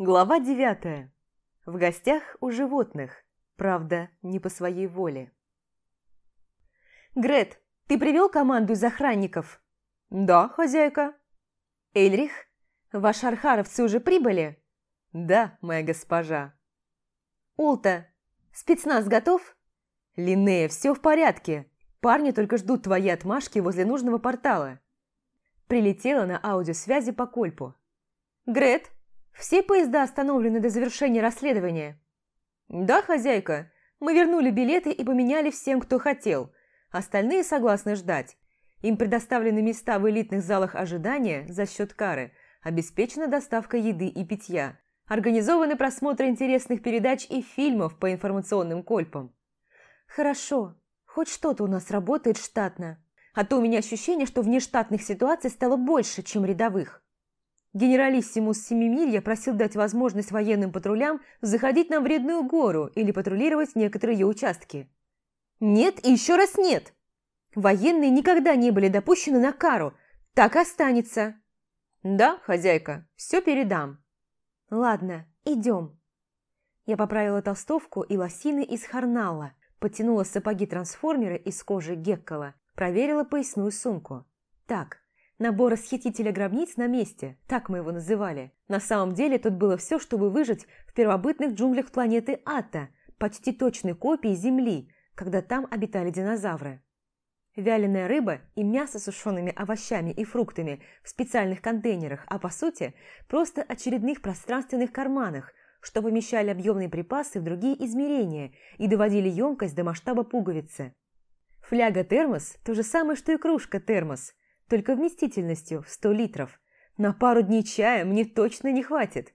Глава девятая. В гостях у животных. Правда, не по своей воле. «Грет, ты привел команду из охранников?» «Да, хозяйка». «Эльрих, ваши архаровцы уже прибыли?» «Да, моя госпожа». «Улта, спецназ готов?» «Линнея, все в порядке. Парни только ждут твои отмашки возле нужного портала». Прилетела на аудиосвязи по кольпу. «Грет, все поезда остановлены до завершения расследования?» «Да, хозяйка. Мы вернули билеты и поменяли всем, кто хотел. Остальные согласны ждать. Им предоставлены места в элитных залах ожидания за счет кары, обеспечена доставка еды и питья, организованы просмотры интересных передач и фильмов по информационным кольпам. Хорошо, хоть что-то у нас работает штатно, а то у меня ощущение, что внештатных ситуаций стало больше, чем рядовых. Генералиссимус Семимирья просил дать возможность военным патрулям заходить на Вредную гору или патрулировать некоторые ее участки. Нет и еще раз нет. Военные никогда не были допущены на кару. Так останется. Да, хозяйка, все передам. Ладно, идем. Я поправила толстовку и лосины из Харнала, подтянула сапоги-трансформеры из кожи Геккола, проверила поясную сумку. Так, набор расхитителя гробниц на месте, так мы его называли. На самом деле тут было все, чтобы выжить в первобытных джунглях планеты Ата, почти точной копии Земли, когда там обитали динозавры. Вяленая рыба и мясо с сушеными овощами и фруктами в специальных контейнерах, а по сути просто очередных пространственных карманах, что помещали объемные припасы в другие измерения и доводили емкость до масштаба пуговицы. Фляга-термос – то же самое, что и кружка-термос, только вместительностью в 100 литров. На пару дней чая мне точно не хватит.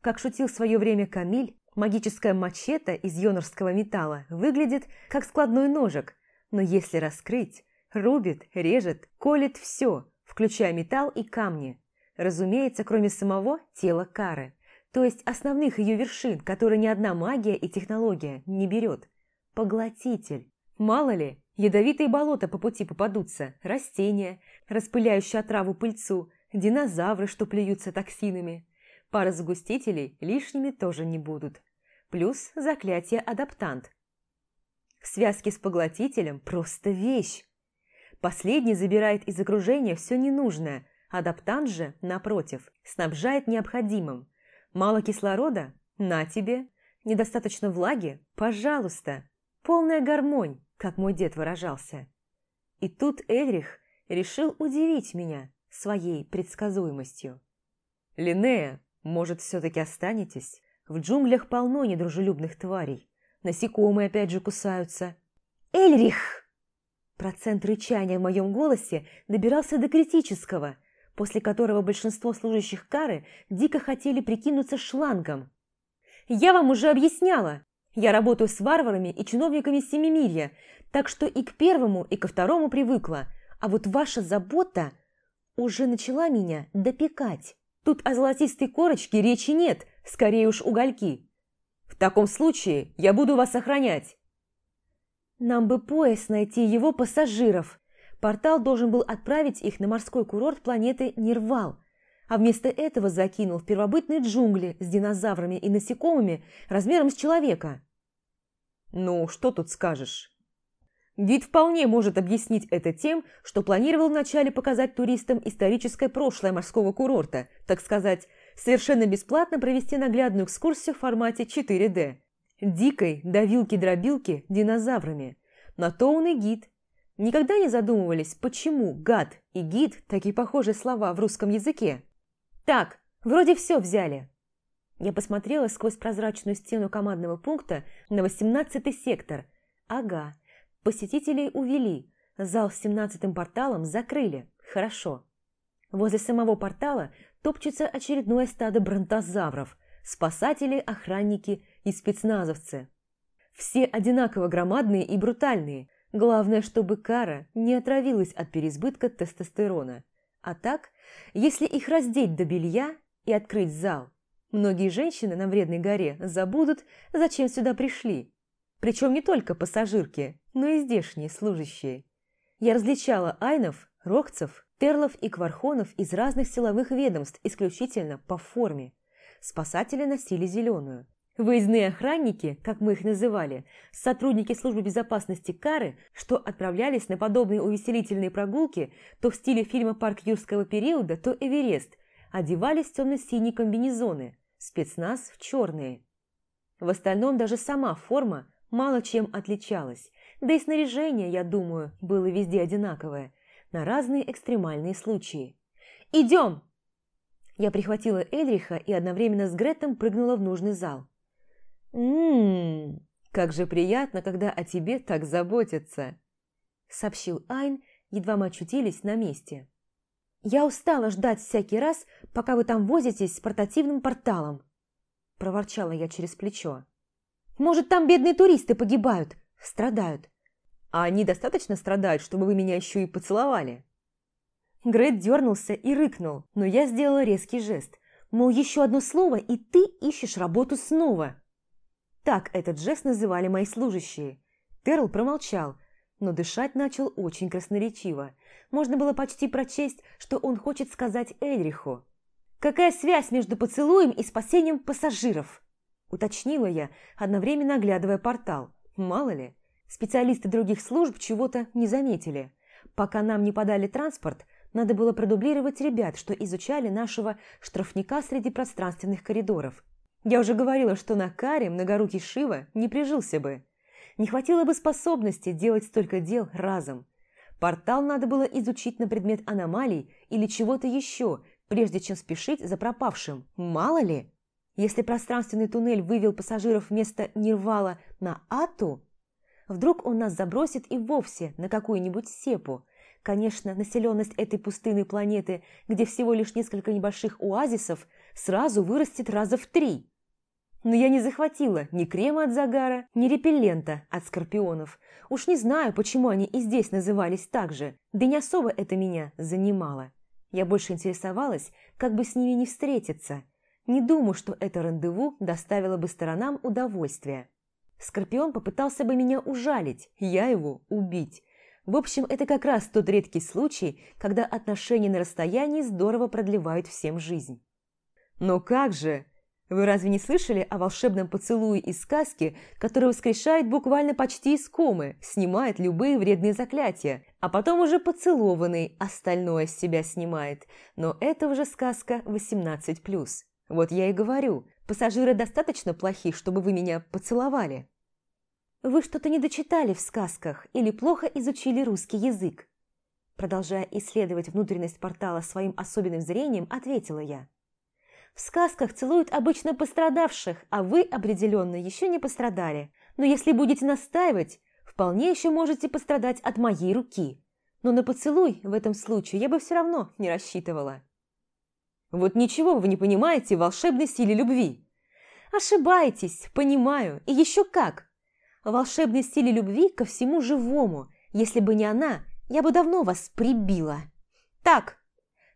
Как шутил в свое время Камиль, магическая мачете из йонорского металла выглядит как складной ножик – но если раскрыть, рубит, режет, колет все, включая металл и камни. Разумеется, кроме самого тела кары, то есть основных ее вершин, которые ни одна магия и технология не берет. Поглотитель. Мало ли, ядовитые болота по пути попадутся, растения, распыляющие отраву пыльцу, динозавры, что плюются токсинами. Пара загустителей лишними тоже не будут. Плюс заклятие адаптант, Связки с поглотителем – просто вещь. Последний забирает из окружения все ненужное, адаптант же, напротив, снабжает необходимым. Мало кислорода? На тебе. Недостаточно влаги? Пожалуйста. Полная гармонь, как мой дед выражался. И тут Эльрих решил удивить меня своей предсказуемостью. «Линнея, может, все-таки останетесь? В джунглях полно недружелюбных тварей. Насекомые опять же кусаются. «Эльрих!» Процент рычания в моем голосе добирался до критического, после которого большинство служащих кары дико хотели прикинуться шлангом. «Я вам уже объясняла. Я работаю с варварами и чиновниками Семимирья, так что и к первому, и ко второму привыкла. А вот ваша забота уже начала меня допекать. Тут о золотистой корочке речи нет, скорее уж угольки. В таком случае я буду вас охранять. Нам бы пояс найти его пассажиров. Портал должен был отправить их на морской курорт планеты Нирвал, а вместо этого закинул в первобытные джунгли с динозаврами и насекомыми размером с человека. Ну, что тут скажешь? Гид вполне может объяснить это тем, что планировал вначале показать туристам историческое прошлое морского курорта, так сказать, совершенно бесплатно провести наглядную экскурсию в формате 4D. Дикой давилки-дробилки динозаврами. На то он и гид. Никогда не задумывались, почему гад и гид такие похожие слова в русском языке? Так, вроде все взяли. Я посмотрела сквозь прозрачную стену командного пункта на 18-й сектор. Ага, посетителей увели. Зал с 17-м порталом закрыли. Хорошо. Возле самого портала топчется очередное стадо бронтозавров, спасатели, охранники и спецназовцы. Все одинаково громадные и брутальные. Главное, чтобы кара не отравилась от переизбытка тестостерона. А так, если их раздеть до белья и открыть зал, многие женщины на Вредной горе забудут, зачем сюда пришли. Причем не только пассажирки, но и здешние служащие. Я различала айнов, рокцев Терлов и Квархонов из разных силовых ведомств исключительно по форме. спасатели носили зеленую. Выездные охранники, как мы их называли, сотрудники службы безопасности Кары, что отправлялись на подобные увеселительные прогулки то в стиле фильма «Парк юрского периода», то «Эверест», одевались в темно-синие комбинезоны, спецназ в черные. В остальном даже сама форма мало чем отличалась, да и снаряжение, я думаю, было везде одинаковое, на разные экстремальные случаи. «Идем!» Я прихватила Эльриха и одновременно с Гретом прыгнула в нужный зал. «Ммм, как же приятно, когда о тебе так заботятся!» сообщил Айн, едва мы очутились на месте. «Я устала ждать всякий раз, пока вы там возитесь с портативным порталом», проворчала я через плечо. «Может, там бедные туристы погибают, страдают». «А они достаточно страдают, чтобы вы меня еще и поцеловали?» Грейт дернулся и рыкнул, но я сделала резкий жест. Мол, еще одно слово, и ты ищешь работу снова. Так этот жест называли мои служащие. Терл промолчал, но дышать начал очень красноречиво. Можно было почти прочесть, что он хочет сказать Эльриху. «Какая связь между поцелуем и спасением пассажиров?» Уточнила я, одновременно оглядывая портал. Мало ли, специалисты других служб чего-то не заметили. Пока нам не подали транспорт, надо было продублировать ребят, что изучали нашего штрафника среди пространственных коридоров. Я уже говорила, что на каре многорукий Шива не прижился бы. Не хватило бы способности делать столько дел разом. Портал надо было изучить на предмет аномалий или чего-то еще, прежде чем спешить за пропавшим. Мало ли, если пространственный туннель вывел пассажиров вместо Нирвала на Ату, вдруг он нас забросит и вовсе на какую-нибудь сепу, Конечно, населенность этой пустынной планеты, где всего лишь несколько небольших оазисов, сразу вырастет раза в три. Но я не захватила ни крема от загара, ни репеллента от скорпионов. Уж не знаю, почему они и здесь назывались так же, да не особо это меня занимало. Я больше интересовалась, как бы с ними не встретиться. Не думаю, что это рандеву доставило бы сторонам удовольствие. Скорпион попытался бы меня ужалить, я его убить. В общем, это как раз тот редкий случай, когда отношения на расстоянии здорово продлевают всем жизнь. Но как же? Вы разве не слышали о волшебном поцелуе из сказки, который воскрешает буквально почти из комы, снимает любые вредные заклятия, а потом уже поцелованный остальное с себя снимает? Но это уже сказка 18+. Вот я и говорю, пассажиры достаточно плохи, чтобы вы меня поцеловали. «Вы что-то не дочитали в сказках или плохо изучили русский язык?» Продолжая исследовать внутренность портала своим особенным зрением, ответила я. «В сказках целуют обычно пострадавших, а вы определенно еще не пострадали. Но если будете настаивать, вполне еще можете пострадать от моей руки. Но на поцелуй в этом случае я бы все равно не рассчитывала». «Вот ничего вы не понимаете в волшебной силе любви». «Ошибаетесь, понимаю, и еще как!» волшебной силе любви ко всему живому. Если бы не она, я бы давно вас прибила. Так,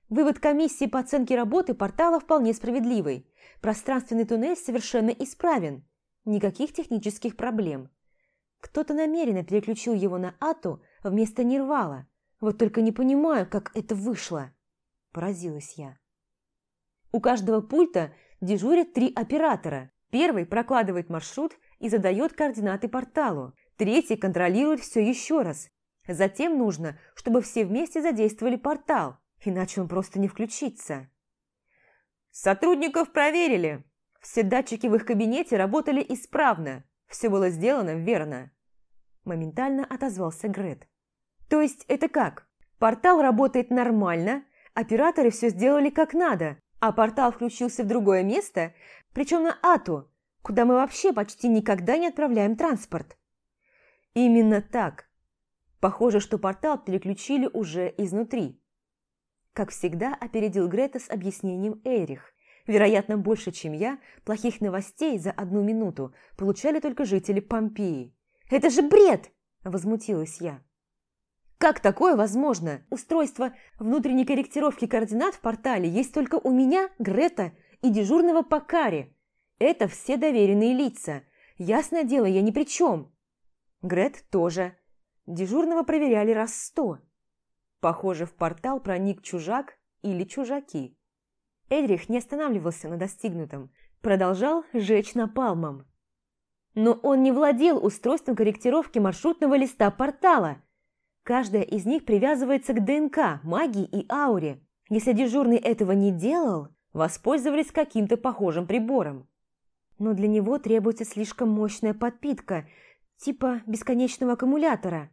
вывод комиссии по оценке работы портала вполне справедливый. Пространственный туннель совершенно исправен. Никаких технических проблем. Кто-то намеренно переключил его на Ату вместо Нирвала. Вот только не понимаю, как это вышло. Поразилась я. У каждого пульта дежурят три оператора. Первый прокладывает маршрут и задает координаты порталу. Третий контролирует все еще раз. Затем нужно, чтобы все вместе задействовали портал, иначе он просто не включится. Сотрудников проверили. Все датчики в их кабинете работали исправно. Все было сделано верно. Моментально отозвался Грет. То есть это как? Портал работает нормально, операторы все сделали как надо, а портал включился в другое место, причем на Ату, куда мы вообще почти никогда не отправляем транспорт. Именно так. Похоже, что портал переключили уже изнутри. Как всегда, опередил Грета с объяснением Эрих. Вероятно, больше, чем я, плохих новостей за одну минуту получали только жители Помпеи. «Это же бред!» – возмутилась я. «Как такое возможно? Устройство внутренней корректировки координат в портале есть только у меня, Грета и дежурного по каре. Это все доверенные лица. Ясное дело, я ни при чем. Грет тоже. Дежурного проверяли раз сто. Похоже, в портал проник чужак или чужаки. Эдрих не останавливался на достигнутом, продолжал жечь напалмом. Но он не владел устройством корректировки маршрутного листа портала. Каждая из них привязывается к ДНК, магии и ауре. Если дежурный этого не делал, воспользовались каким-то похожим прибором. Но для него требуется слишком мощная подпитка, типа бесконечного аккумулятора.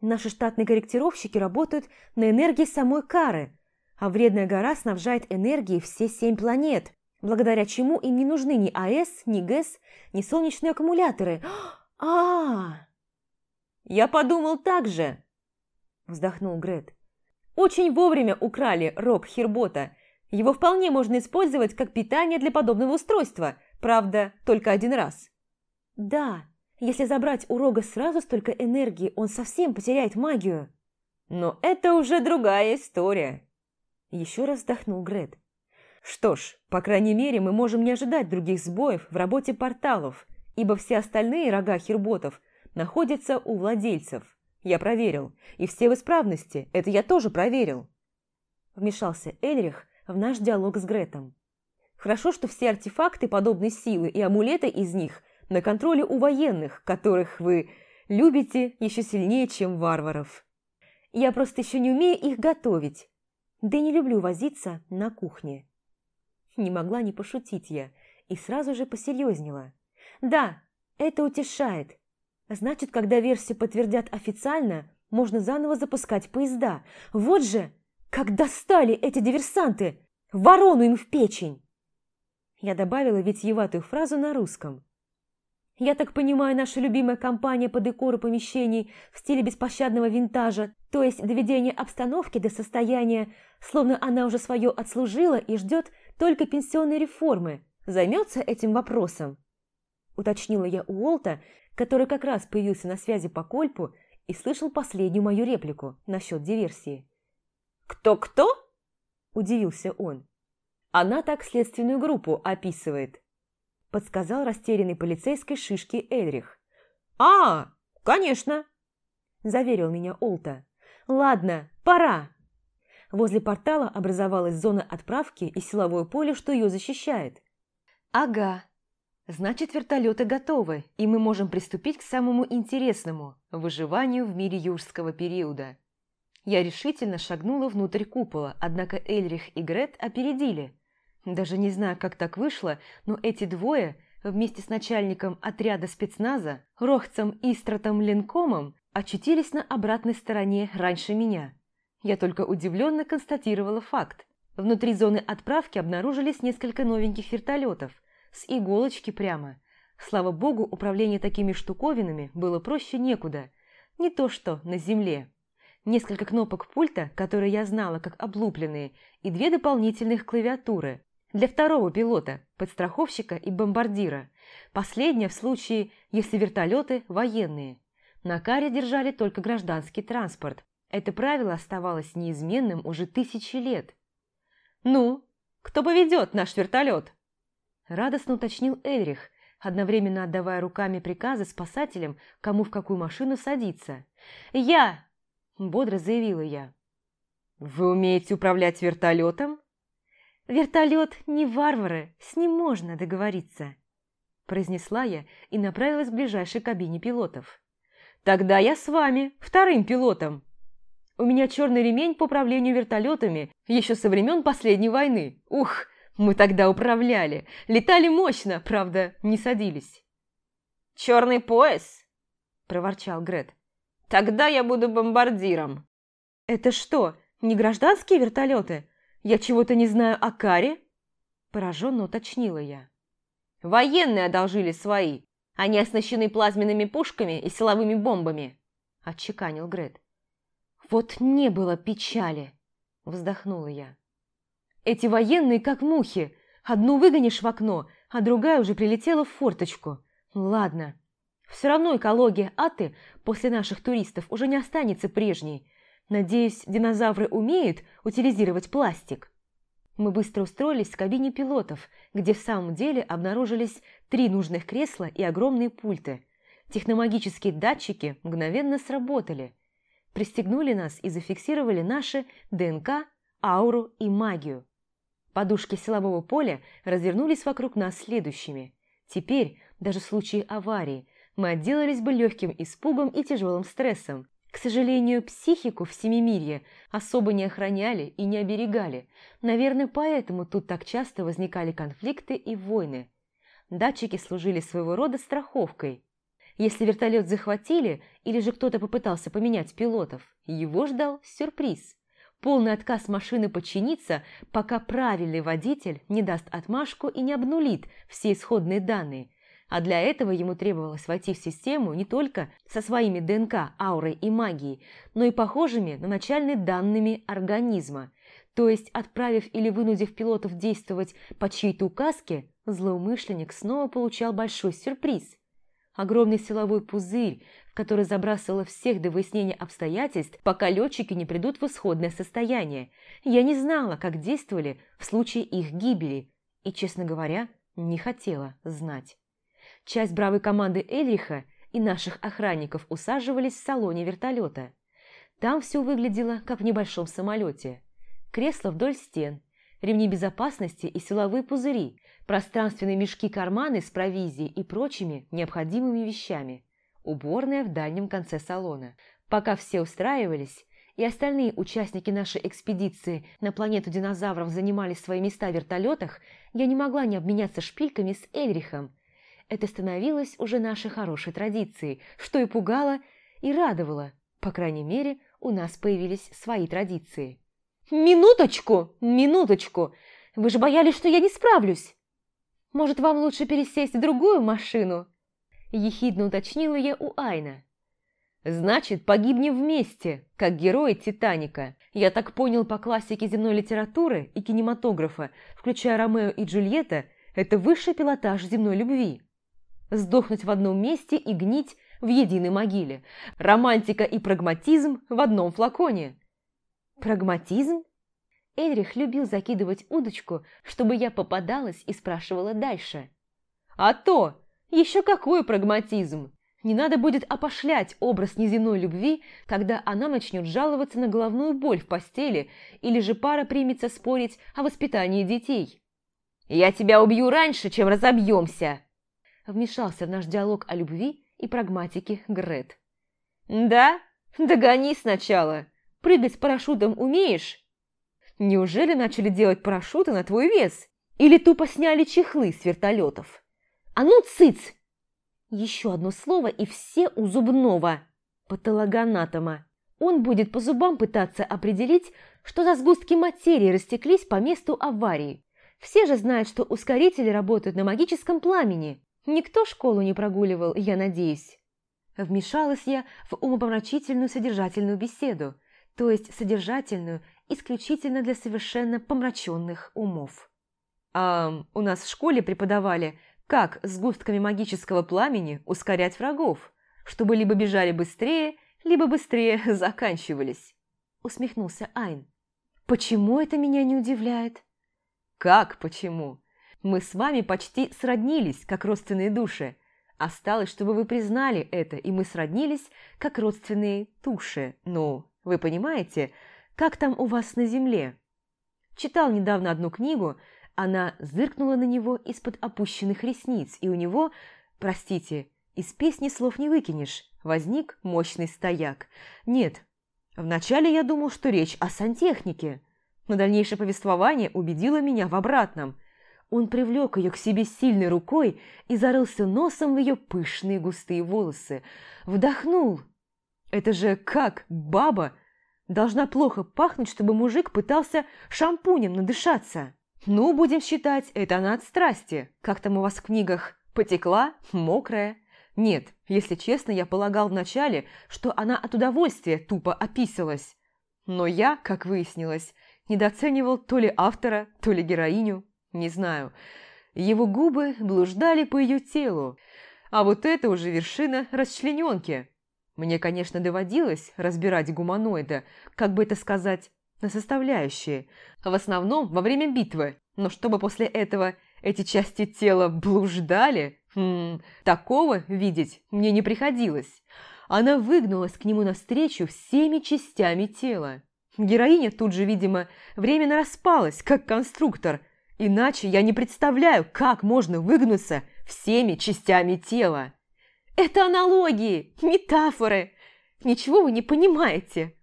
Наши штатные корректировщики работают на энергии самой кары, а вредная гора снабжает энергией все семь планет, благодаря чему им не нужны ни АЭС, ни ГЭС, ни солнечные аккумуляторы. а, -а, «Я подумал так же!» – вздохнул Грет. «Очень вовремя украли рог Хербота. Его вполне можно использовать как питание для подобного устройства, правда, только один раз». «Да, если забрать у рога сразу столько энергии, он совсем потеряет магию». «Но это уже другая история», – еще раз вздохнул Грет. Что ж, по крайней мере, мы можем не ожидать других сбоев в работе порталов, ибо все остальные рога херботов находятся у владельцев. Я проверил. И все в исправности. Это я тоже проверил. Вмешался Эльрих в наш диалог с Гретом. Хорошо, что все артефакты подобной силы и амулеты из них на контроле у военных, которых вы любите еще сильнее, чем варваров. Я просто еще не умею их готовить. Да и не люблю возиться на кухне. Не могла не пошутить я и сразу же посерьезнела. «Да, это утешает. Значит, когда версию подтвердят официально, можно заново запускать поезда. Вот же, как достали эти диверсанты! Ворону им в печень!» Я добавила витиеватую фразу на русском. Я так понимаю, наша любимая компания по декору помещений в стиле беспощадного винтажа, то есть доведение обстановки до состояния, словно она уже свое отслужила и ждет только пенсионной реформы, займется этим вопросом? Уточнила я у Уолта, который как раз появился на связи по Кольпу и слышал последнюю мою реплику насчет диверсии. «Кто-кто?» – удивился он. «Она так следственную группу описывает», – подсказал растерянный полицейской шишки Эльрих. «А, конечно!» – заверил меня Олта. «Ладно, пора!» Возле портала образовалась зона отправки и силовое поле, что ее защищает. Ага. Значит, вертолеты готовы, и мы можем приступить к самому интересному – выживанию в мире юрского периода. Я решительно шагнула внутрь купола, однако Эльрих и Грет опередили. Даже не знаю, как так вышло, но эти двое, вместе с начальником отряда спецназа, Рохцем Истратом Ленкомом, очутились на обратной стороне раньше меня. Я только удивленно констатировала факт. Внутри зоны отправки обнаружились несколько новеньких вертолетов. С иголочки прямо. Слава богу, управление такими штуковинами было проще некуда. Не то что на земле. Несколько кнопок пульта, которые я знала как облупленные, и две дополнительных клавиатуры. Для второго пилота, подстраховщика и бомбардира. Последняя в случае, если вертолеты военные. На каре держали только гражданский транспорт, это правило оставалось неизменным уже тысячи лет. «Ну, кто поведет наш вертолет?» Радостно уточнил Эльрих, одновременно отдавая руками приказы спасателям, кому в какую машину садиться. «Я!» – бодро заявила я. «Вы умеете управлять вертолетом?» «Вертолет не варвары, с ним можно договориться», – произнесла я и направилась к ближайшей кабине пилотов. «Тогда я с вами, вторым пилотом», у меня черный ремень по управлению вертолетами еще со времен последней войны. Ух, мы тогда управляли. Летали мощно, правда, не садились. «Черный пояс?» – проворчал Грет. «Тогда я буду бомбардиром». «Это что, не гражданские вертолеты? Я чего-то не знаю о каре?» Пораженно уточнила я. «Военные одолжили свои. Они оснащены плазменными пушками и силовыми бомбами», – отчеканил Грет. «Вот не было печали!» – вздохнула я. «Эти военные как мухи. Одну выгонишь в окно, а другая уже прилетела в форточку. Ладно. Все равно экология Аты после наших туристов уже не останется прежней. Надеюсь, динозавры умеют утилизировать пластик». Мы быстро устроились в кабине пилотов, где в самом деле обнаружились три нужных кресла и огромные пульты. Техномагические датчики мгновенно сработали – пристегнули нас и зафиксировали наши ДНК, ауру и магию. Подушки силового поля развернулись вокруг нас следующими. Теперь, даже в случае аварии, мы отделались бы легким испугом и тяжелым стрессом. К сожалению, психику в Семимирье особо не охраняли и не оберегали. Наверное, поэтому тут так часто возникали конфликты и войны. Датчики служили своего рода страховкой. Если вертолет захватили или же кто-то попытался поменять пилотов, его ждал сюрприз. Полный отказ машины подчиниться, пока правильный водитель не даст отмашку и не обнулит все исходные данные. А для этого ему требовалось войти в систему не только со своими ДНК, аурой и магией, но и похожими на начальные данными организма. То есть, отправив или вынудив пилотов действовать по чьей-то указке, злоумышленник снова получал большой сюрприз. Огромный силовой пузырь, в который забрасывало всех до выяснения обстоятельств, пока летчики не придут в исходное состояние. Я не знала, как действовали в случае их гибели, и, честно говоря, не хотела знать. Часть бравой команды Эльриха и наших охранников усаживались в салоне вертолета. Там все выглядело, как в небольшом самолете. Кресла вдоль стен, ремни безопасности и силовые пузыри, пространственные мешки-карманы с провизией и прочими необходимыми вещами, уборная в дальнем конце салона. Пока все устраивались, и остальные участники нашей экспедиции на планету динозавров занимали свои места в вертолетах, я не могла не обменяться шпильками с Эльрихом. Это становилось уже нашей хорошей традицией, что и пугало, и радовало. По крайней мере, у нас появились свои традиции. «Минуточку! Минуточку! Вы же боялись, что я не справлюсь!» «Может, вам лучше пересесть в другую машину?» Ехидно уточнила я у Айна. «Значит, погибнем вместе, как герои Титаника. Я так понял по классике земной литературы и кинематографа, включая Ромео и Джульетта, это высший пилотаж земной любви. Сдохнуть в одном месте и гнить в единой могиле. Романтика и прагматизм в одном флаконе». «Прагматизм?» Эльрих любил закидывать удочку, чтобы я попадалась и спрашивала дальше. «А то! Еще какой прагматизм! Не надо будет опошлять образ неземной любви, когда она начнет жаловаться на головную боль в постели или же пара примется спорить о воспитании детей. «Я тебя убью раньше, чем разобьемся!» Вмешался в наш диалог о любви и прагматике Грет. «Да? Догони сначала. Прыгать с парашютом умеешь?» Неужели начали делать парашюты на твой вес? Или тупо сняли чехлы с вертолетов? А ну, цыц! Еще одно слово, и все у зубного. Патологоанатома. Он будет по зубам пытаться определить, что за сгустки материи растеклись по месту аварии. Все же знают, что ускорители работают на магическом пламени. Никто школу не прогуливал, я надеюсь. Вмешалась я в умопомрачительную содержательную беседу, то есть содержательную исключительно для совершенно помраченных умов. А у нас в школе преподавали, как с густками магического пламени ускорять врагов, чтобы либо бежали быстрее, либо быстрее заканчивались. Усмехнулся Айн. Почему это меня не удивляет? Как почему? Мы с вами почти сроднились, как родственные души. Осталось, чтобы вы признали это, и мы сроднились, как родственные туши. Ну, вы понимаете, как там у вас на земле?» Читал недавно одну книгу, она зыркнула на него из-под опущенных ресниц, и у него, простите, из песни слов не выкинешь, возник мощный стояк. Нет, вначале я думал, что речь о сантехнике, но дальнейшее повествование убедило меня в обратном. Он привлек ее к себе сильной рукой и зарылся носом в ее пышные густые волосы. Вдохнул. Это же как баба Должна плохо пахнуть, чтобы мужик пытался шампунем надышаться. Ну, будем считать, это она от страсти. Как там у вас в книгах? Потекла? Мокрая? Нет, если честно, я полагал вначале, что она от удовольствия тупо описалась. Но я, как выяснилось, недооценивал то ли автора, то ли героиню. Не знаю. Его губы блуждали по ее телу. А вот это уже вершина расчлененки. Мне, конечно, доводилось разбирать гуманоида, как бы это сказать, на составляющие, в основном во время битвы, но чтобы после этого эти части тела блуждали, хм, такого видеть мне не приходилось. Она выгнулась к нему навстречу всеми частями тела. Героиня тут же, видимо, временно распалась, как конструктор. Иначе я не представляю, как можно выгнуться всеми частями тела. Это аналогии, метафоры. Ничего вы не понимаете.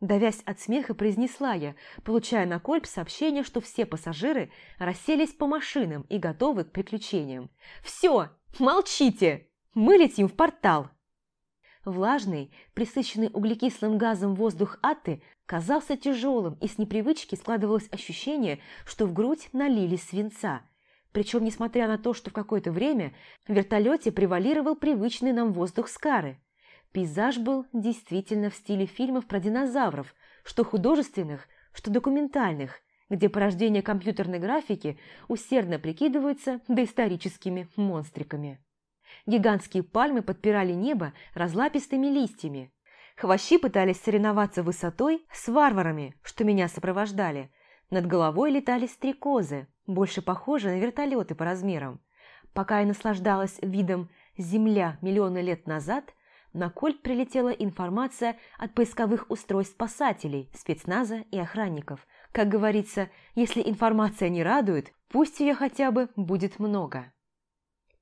Давясь от смеха, произнесла я, получая на кольп сообщение, что все пассажиры расселись по машинам и готовы к приключениям. «Все, молчите! Мы летим в портал!» Влажный, присыщенный углекислым газом воздух Атты казался тяжелым, и с непривычки складывалось ощущение, что в грудь налили свинца. Причем, несмотря на то, что в какое-то время в вертолете превалировал привычный нам воздух Скары – Пейзаж был действительно в стиле фильмов про динозавров, что художественных, что документальных, где порождения компьютерной графики усердно прикидываются доисторическими монстриками. Гигантские пальмы подпирали небо разлапистыми листьями. Хвощи пытались соревноваться высотой с варварами, что меня сопровождали. Над головой летали стрекозы, больше похожие на вертолеты по размерам. Пока я наслаждалась видом «Земля миллионы лет назад», на кольт прилетела информация от поисковых устройств спасателей, спецназа и охранников. Как говорится, если информация не радует, пусть ее хотя бы будет много.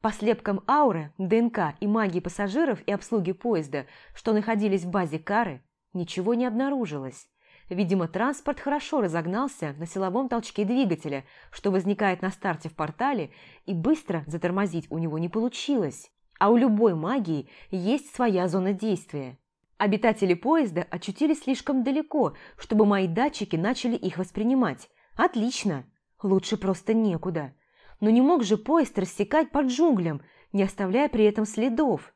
По слепкам ауры, ДНК и магии пассажиров и обслуги поезда, что находились в базе Кары, ничего не обнаружилось. Видимо, транспорт хорошо разогнался на силовом толчке двигателя, что возникает на старте в портале, и быстро затормозить у него не получилось. А у любой магии есть своя зона действия. Обитатели поезда очутились слишком далеко, чтобы мои датчики начали их воспринимать. Отлично. Лучше просто некуда. Но не мог же поезд рассекать по джунглям, не оставляя при этом следов.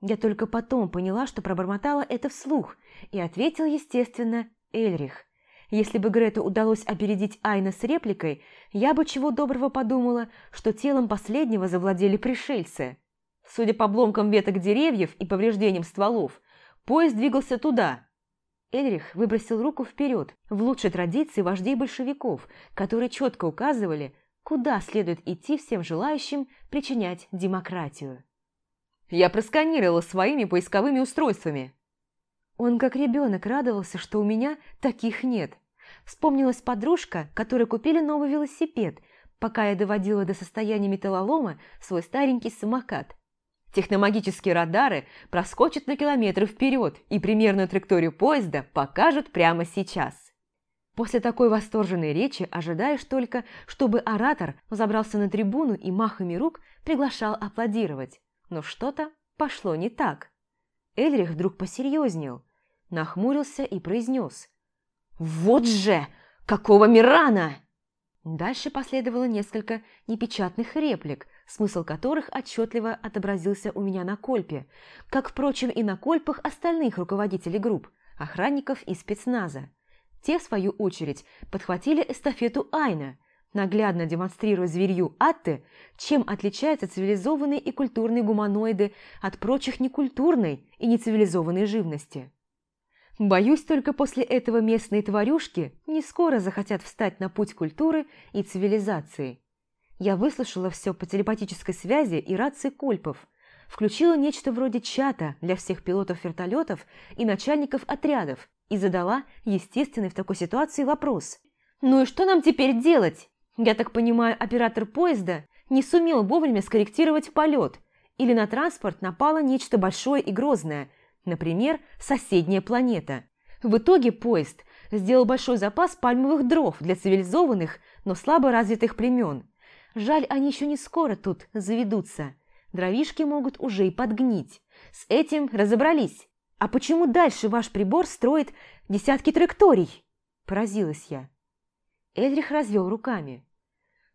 Я только потом поняла, что пробормотала это вслух, и ответил, естественно, Эльрих. Если бы Грету удалось опередить Айна с репликой, я бы чего доброго подумала, что телом последнего завладели пришельцы. Судя по обломкам веток деревьев и повреждениям стволов, поезд двигался туда. Эльрих выбросил руку вперед, в лучшей традиции вождей большевиков, которые четко указывали, куда следует идти всем желающим причинять демократию. «Я просканировала своими поисковыми устройствами». Он как ребенок радовался, что у меня таких нет. Вспомнилась подружка, которой купили новый велосипед, пока я доводила до состояния металлолома свой старенький самокат. Техномагические радары проскочат на километры вперед и примерную траекторию поезда покажут прямо сейчас. После такой восторженной речи ожидаешь только, чтобы оратор забрался на трибуну и махами рук приглашал аплодировать. Но что-то пошло не так. Эльрих вдруг посерьезнел, нахмурился и произнес. «Вот же! Какого Мирана!» Дальше последовало несколько непечатных реплик, смысл которых отчетливо отобразился у меня на кольпе, как, впрочем, и на кольпах остальных руководителей групп, охранников и спецназа. Те, в свою очередь, подхватили эстафету Айна, наглядно демонстрируя зверью Атты, чем отличаются цивилизованные и культурные гуманоиды от прочих некультурной и нецивилизованной живности. Боюсь, только после этого местные тварюшки не скоро захотят встать на путь культуры и цивилизации. Я выслушала все по телепатической связи и рации Кольпов, включила нечто вроде чата для всех пилотов вертолетов и начальников отрядов и задала естественный в такой ситуации вопрос. «Ну и что нам теперь делать? Я так понимаю, оператор поезда не сумел вовремя скорректировать полет, или на транспорт напало нечто большое и грозное – Например, соседняя планета. В итоге поезд сделал большой запас пальмовых дров для цивилизованных, но слабо развитых племен. Жаль, они еще не скоро тут заведутся. Дровишки могут уже и подгнить. С этим разобрались. А почему дальше ваш прибор строит десятки траекторий? Поразилась я. Эдрих развел руками.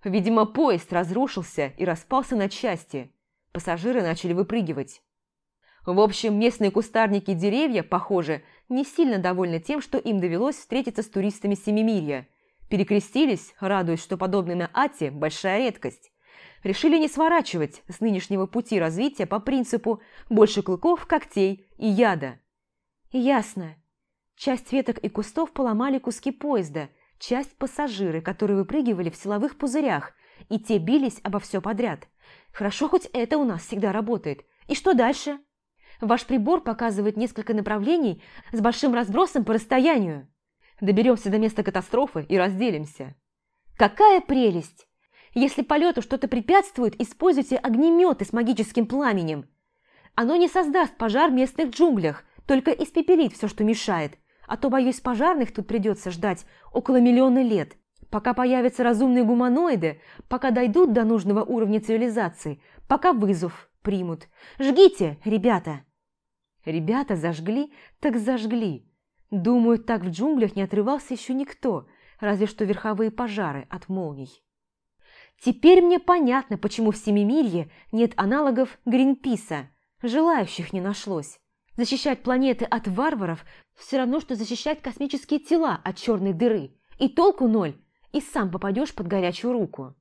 Видимо, поезд разрушился и распался на части. Пассажиры начали выпрыгивать. В общем, местные кустарники и деревья, похоже, не сильно довольны тем, что им довелось встретиться с туристами Семимирья. Перекрестились, радуясь, что подобное на Ате – большая редкость. Решили не сворачивать с нынешнего пути развития по принципу «больше клыков, когтей и яда». Ясно. Часть веток и кустов поломали куски поезда, часть – пассажиры, которые выпрыгивали в силовых пузырях, и те бились обо все подряд. Хорошо, хоть это у нас всегда работает. И что дальше? Ваш прибор показывает несколько направлений с большим разбросом по расстоянию. Доберемся до места катастрофы и разделимся. Какая прелесть! Если полету что-то препятствует, используйте огнеметы с магическим пламенем. Оно не создаст пожар в местных джунглях, только испепелит все, что мешает. А то, боюсь, пожарных тут придется ждать около миллиона лет. Пока появятся разумные гуманоиды, пока дойдут до нужного уровня цивилизации, пока вызов примут. Жгите, ребята! Ребята зажгли, так зажгли. Думаю, так в джунглях не отрывался еще никто, разве что верховые пожары от молний. Теперь мне понятно, почему в Семимирье нет аналогов Гринписа. Желающих не нашлось. Защищать планеты от варваров все равно, что защищать космические тела от черной дыры. И толку ноль, и сам попадешь под горячую руку.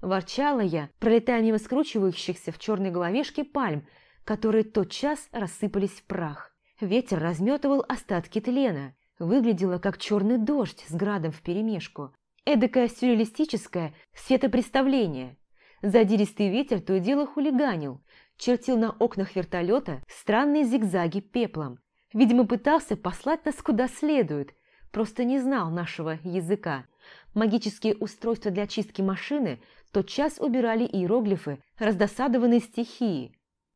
Ворчала я, пролетая мимо скручивающихся в черной головешке пальм, которые тотчас рассыпались в прах. Ветер разметывал остатки тлена. Выглядело, как черный дождь с градом вперемешку. Эдакое сюрреалистическое светопреставление. Задиристый ветер то и дело хулиганил, чертил на окнах вертолета странные зигзаги пеплом. Видимо, пытался послать нас куда следует, просто не знал нашего языка. Магические устройства для чистки машины тотчас убирали иероглифы, раздосадованные стихии.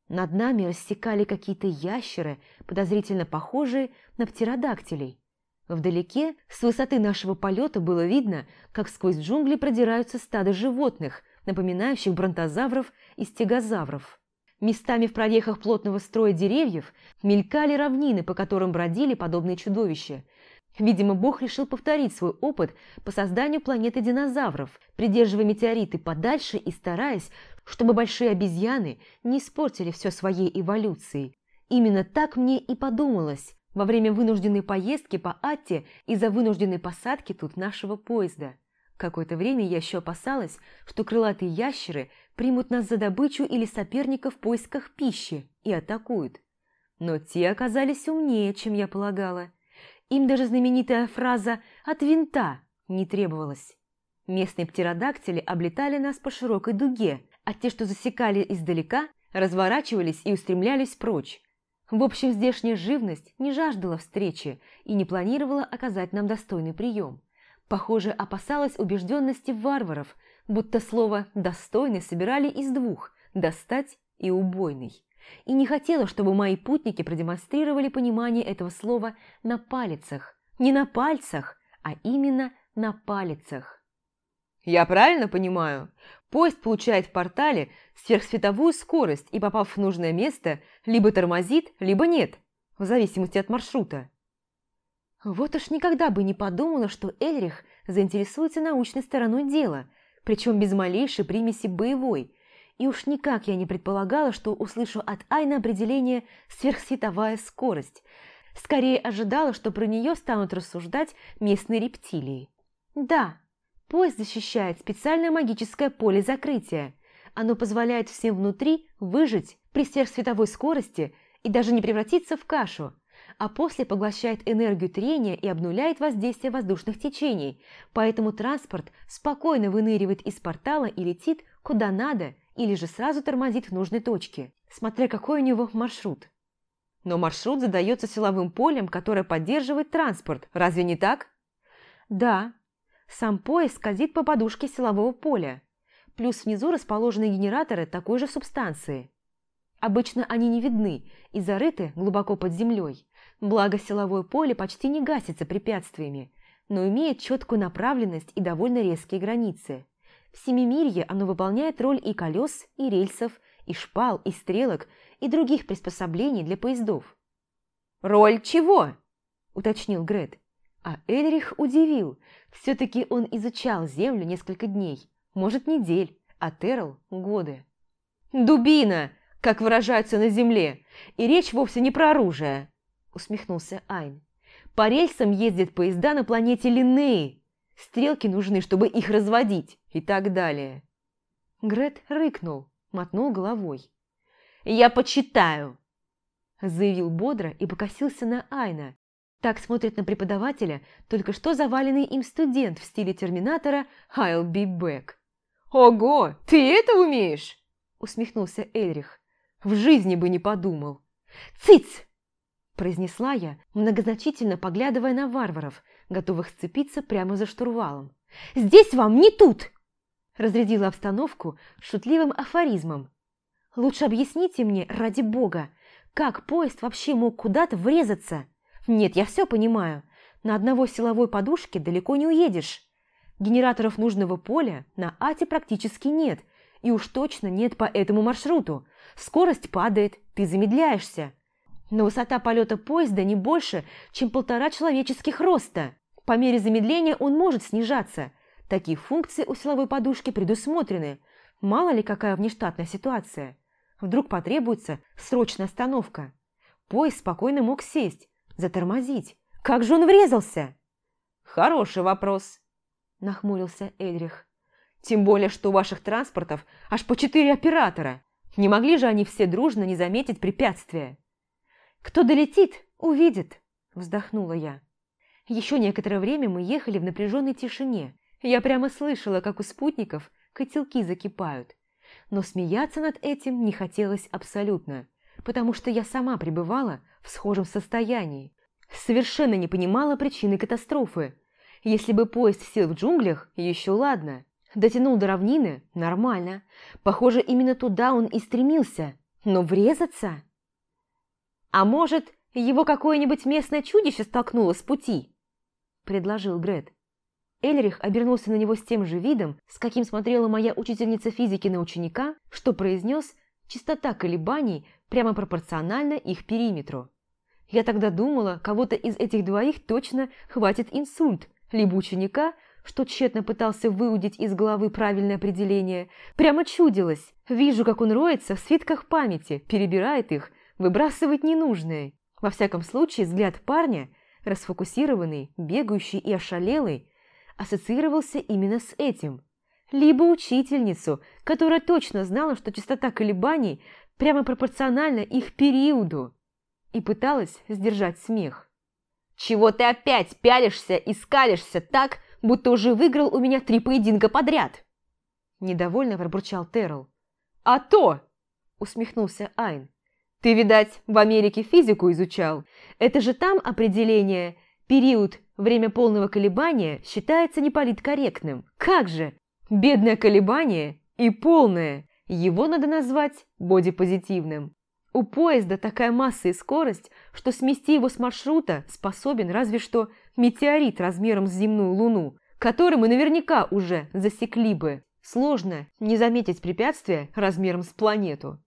Над нами рассекали какие-то ящеры, подозрительно похожие на птеродактилей. Вдалеке, с высоты нашего полета, было видно, как сквозь джунгли продираются стадо животных, напоминающих бронтозавров и стегозавров. Местами в прорехах плотного строя деревьев мелькали равнины, по которым бродили подобные чудовища. Видимо, Бог решил повторить свой опыт по созданию планеты динозавров, придерживая метеориты подальше и стараясь, чтобы большие обезьяны не испортили все своей эволюцией. Именно так мне и подумалось во время вынужденной поездки по Атте из-за вынужденной посадки тут нашего поезда. Какое-то время я еще опасалась, что крылатые ящеры примут нас за добычу или соперника в поисках пищи и атакуют. Но те оказались умнее, чем я полагала. Им даже знаменитая фраза «от винта» не требовалась. Местные птеродактили облетали нас по широкой дуге, а те, что засекали издалека, разворачивались и устремлялись прочь. В общем, здешняя живность не жаждала встречи и не планировала оказать нам достойный прием. Похоже, опасалась убежденности варваров, будто слово «достойный» собирали из двух – «достать» и «убойный». И не хотела, чтобы мои путники продемонстрировали понимание этого слова на палицах. Не на пальцах, а именно на палицах. Я правильно понимаю? Поезд получает в портале сверхсветовую скорость и, попав в нужное место, либо тормозит, либо нет, в зависимости от маршрута. Вот уж никогда бы не подумала, что Эльрих заинтересуется научной стороной дела, причем без малейшей примеси боевой, и уж никак я не предполагала, что услышу от Айна определение «сверхсветовая скорость», скорее ожидала, что про нее станут рассуждать местные рептилии. Да, Поезд защищает специальное магическое поле закрытия. Оно позволяет всем внутри выжить при сверхсветовой скорости и даже не превратиться в кашу, а после поглощает энергию трения и обнуляет воздействие воздушных течений, поэтому транспорт спокойно выныривает из портала и летит куда надо или же сразу тормозит в нужной точке, смотря какой у него маршрут. Но маршрут задается силовым полем, которое поддерживает транспорт, разве не так? Да, сам пояс скользит по подушке силового поля, плюс внизу расположены генераторы такой же субстанции. Обычно они не видны и зарыты глубоко под землей, благо силовое поле почти не гасится препятствиями, но имеет четкую направленность и довольно резкие границы. В Семимирье оно выполняет роль и колес, и рельсов, и шпал, и стрелок, и других приспособлений для поездов. «Роль чего?» – уточнил Грет. А Эльрих удивил. Все-таки он изучал Землю несколько дней, может, недель, а Терл – годы. «Дубина, как выражаются на Земле, и речь вовсе не про оружие», – усмехнулся Айн. «По рельсам ездят поезда на планете Линнеи. Стрелки нужны, чтобы их разводить и так далее». Грет рыкнул, мотнул головой. «Я почитаю», – заявил бодро и покосился на Айна, так смотрит на преподавателя только что заваленный им студент в стиле Терминатора «I'll be back». «Ого, ты это умеешь?» – усмехнулся Эльрих. «В жизни бы не подумал». «Цыц!» – произнесла я, многозначительно поглядывая на варваров, готовых сцепиться прямо за штурвалом. «Здесь вам не тут!» Разрядила обстановку шутливым афоризмом. «Лучше объясните мне, ради бога, как поезд вообще мог куда-то врезаться? Нет, я все понимаю. На одного силовой подушке далеко не уедешь. Генераторов нужного поля на АТе практически нет, и уж точно нет по этому маршруту. Скорость падает, ты замедляешься. Но высота полета поезда не больше, чем полтора человеческих роста. По мере замедления он может снижаться. Такие функции у силовой подушки предусмотрены. Мало ли какая внештатная ситуация. Вдруг потребуется срочная остановка. Поезд спокойно мог сесть, затормозить. Как же он врезался? Хороший вопрос, нахмурился Эльрих. Тем более, что у ваших транспортов аж по четыре оператора. Не могли же они все дружно не заметить препятствия? «Кто долетит, увидит», – вздохнула я. Еще некоторое время мы ехали в напряженной тишине. Я прямо слышала, как у спутников котелки закипают. Но смеяться над этим не хотелось абсолютно, потому что я сама пребывала в схожем состоянии. Совершенно не понимала причины катастрофы. Если бы поезд сел в джунглях, еще ладно. Дотянул до равнины – нормально. Похоже, именно туда он и стремился. Но врезаться? «А может, его какое-нибудь местное чудище столкнуло с пути?» – предложил Грет. Эльрих обернулся на него с тем же видом, с каким смотрела моя учительница физики на ученика, что произнес «частота колебаний прямо пропорциональна их периметру». Я тогда думала, кого-то из этих двоих точно хватит инсульт, либо ученика, что тщетно пытался выудить из головы правильное определение, прямо чудилось. Вижу, как он роется в свитках памяти, перебирает их выбрасывать ненужное. Во всяком случае, взгляд парня, расфокусированный, бегающий и ошалелый, ассоциировался именно с этим. Либо учительницу, которая точно знала, что частота колебаний прямо пропорциональна их периоду, и пыталась сдержать смех. «Чего ты опять пялишься и скалишься так, будто уже выиграл у меня три поединка подряд?» Недовольно пробурчал Террел. «А то!» – усмехнулся Айн. Ты, видать, в Америке физику изучал. Это же там определение «период, время полного колебания» считается неполиткорректным. Как же? Бедное колебание и полное. Его надо назвать бодипозитивным. У поезда такая масса и скорость, что смести его с маршрута способен разве что метеорит размером с земную луну, который мы наверняка уже засекли бы. Сложно не заметить препятствия размером с планету.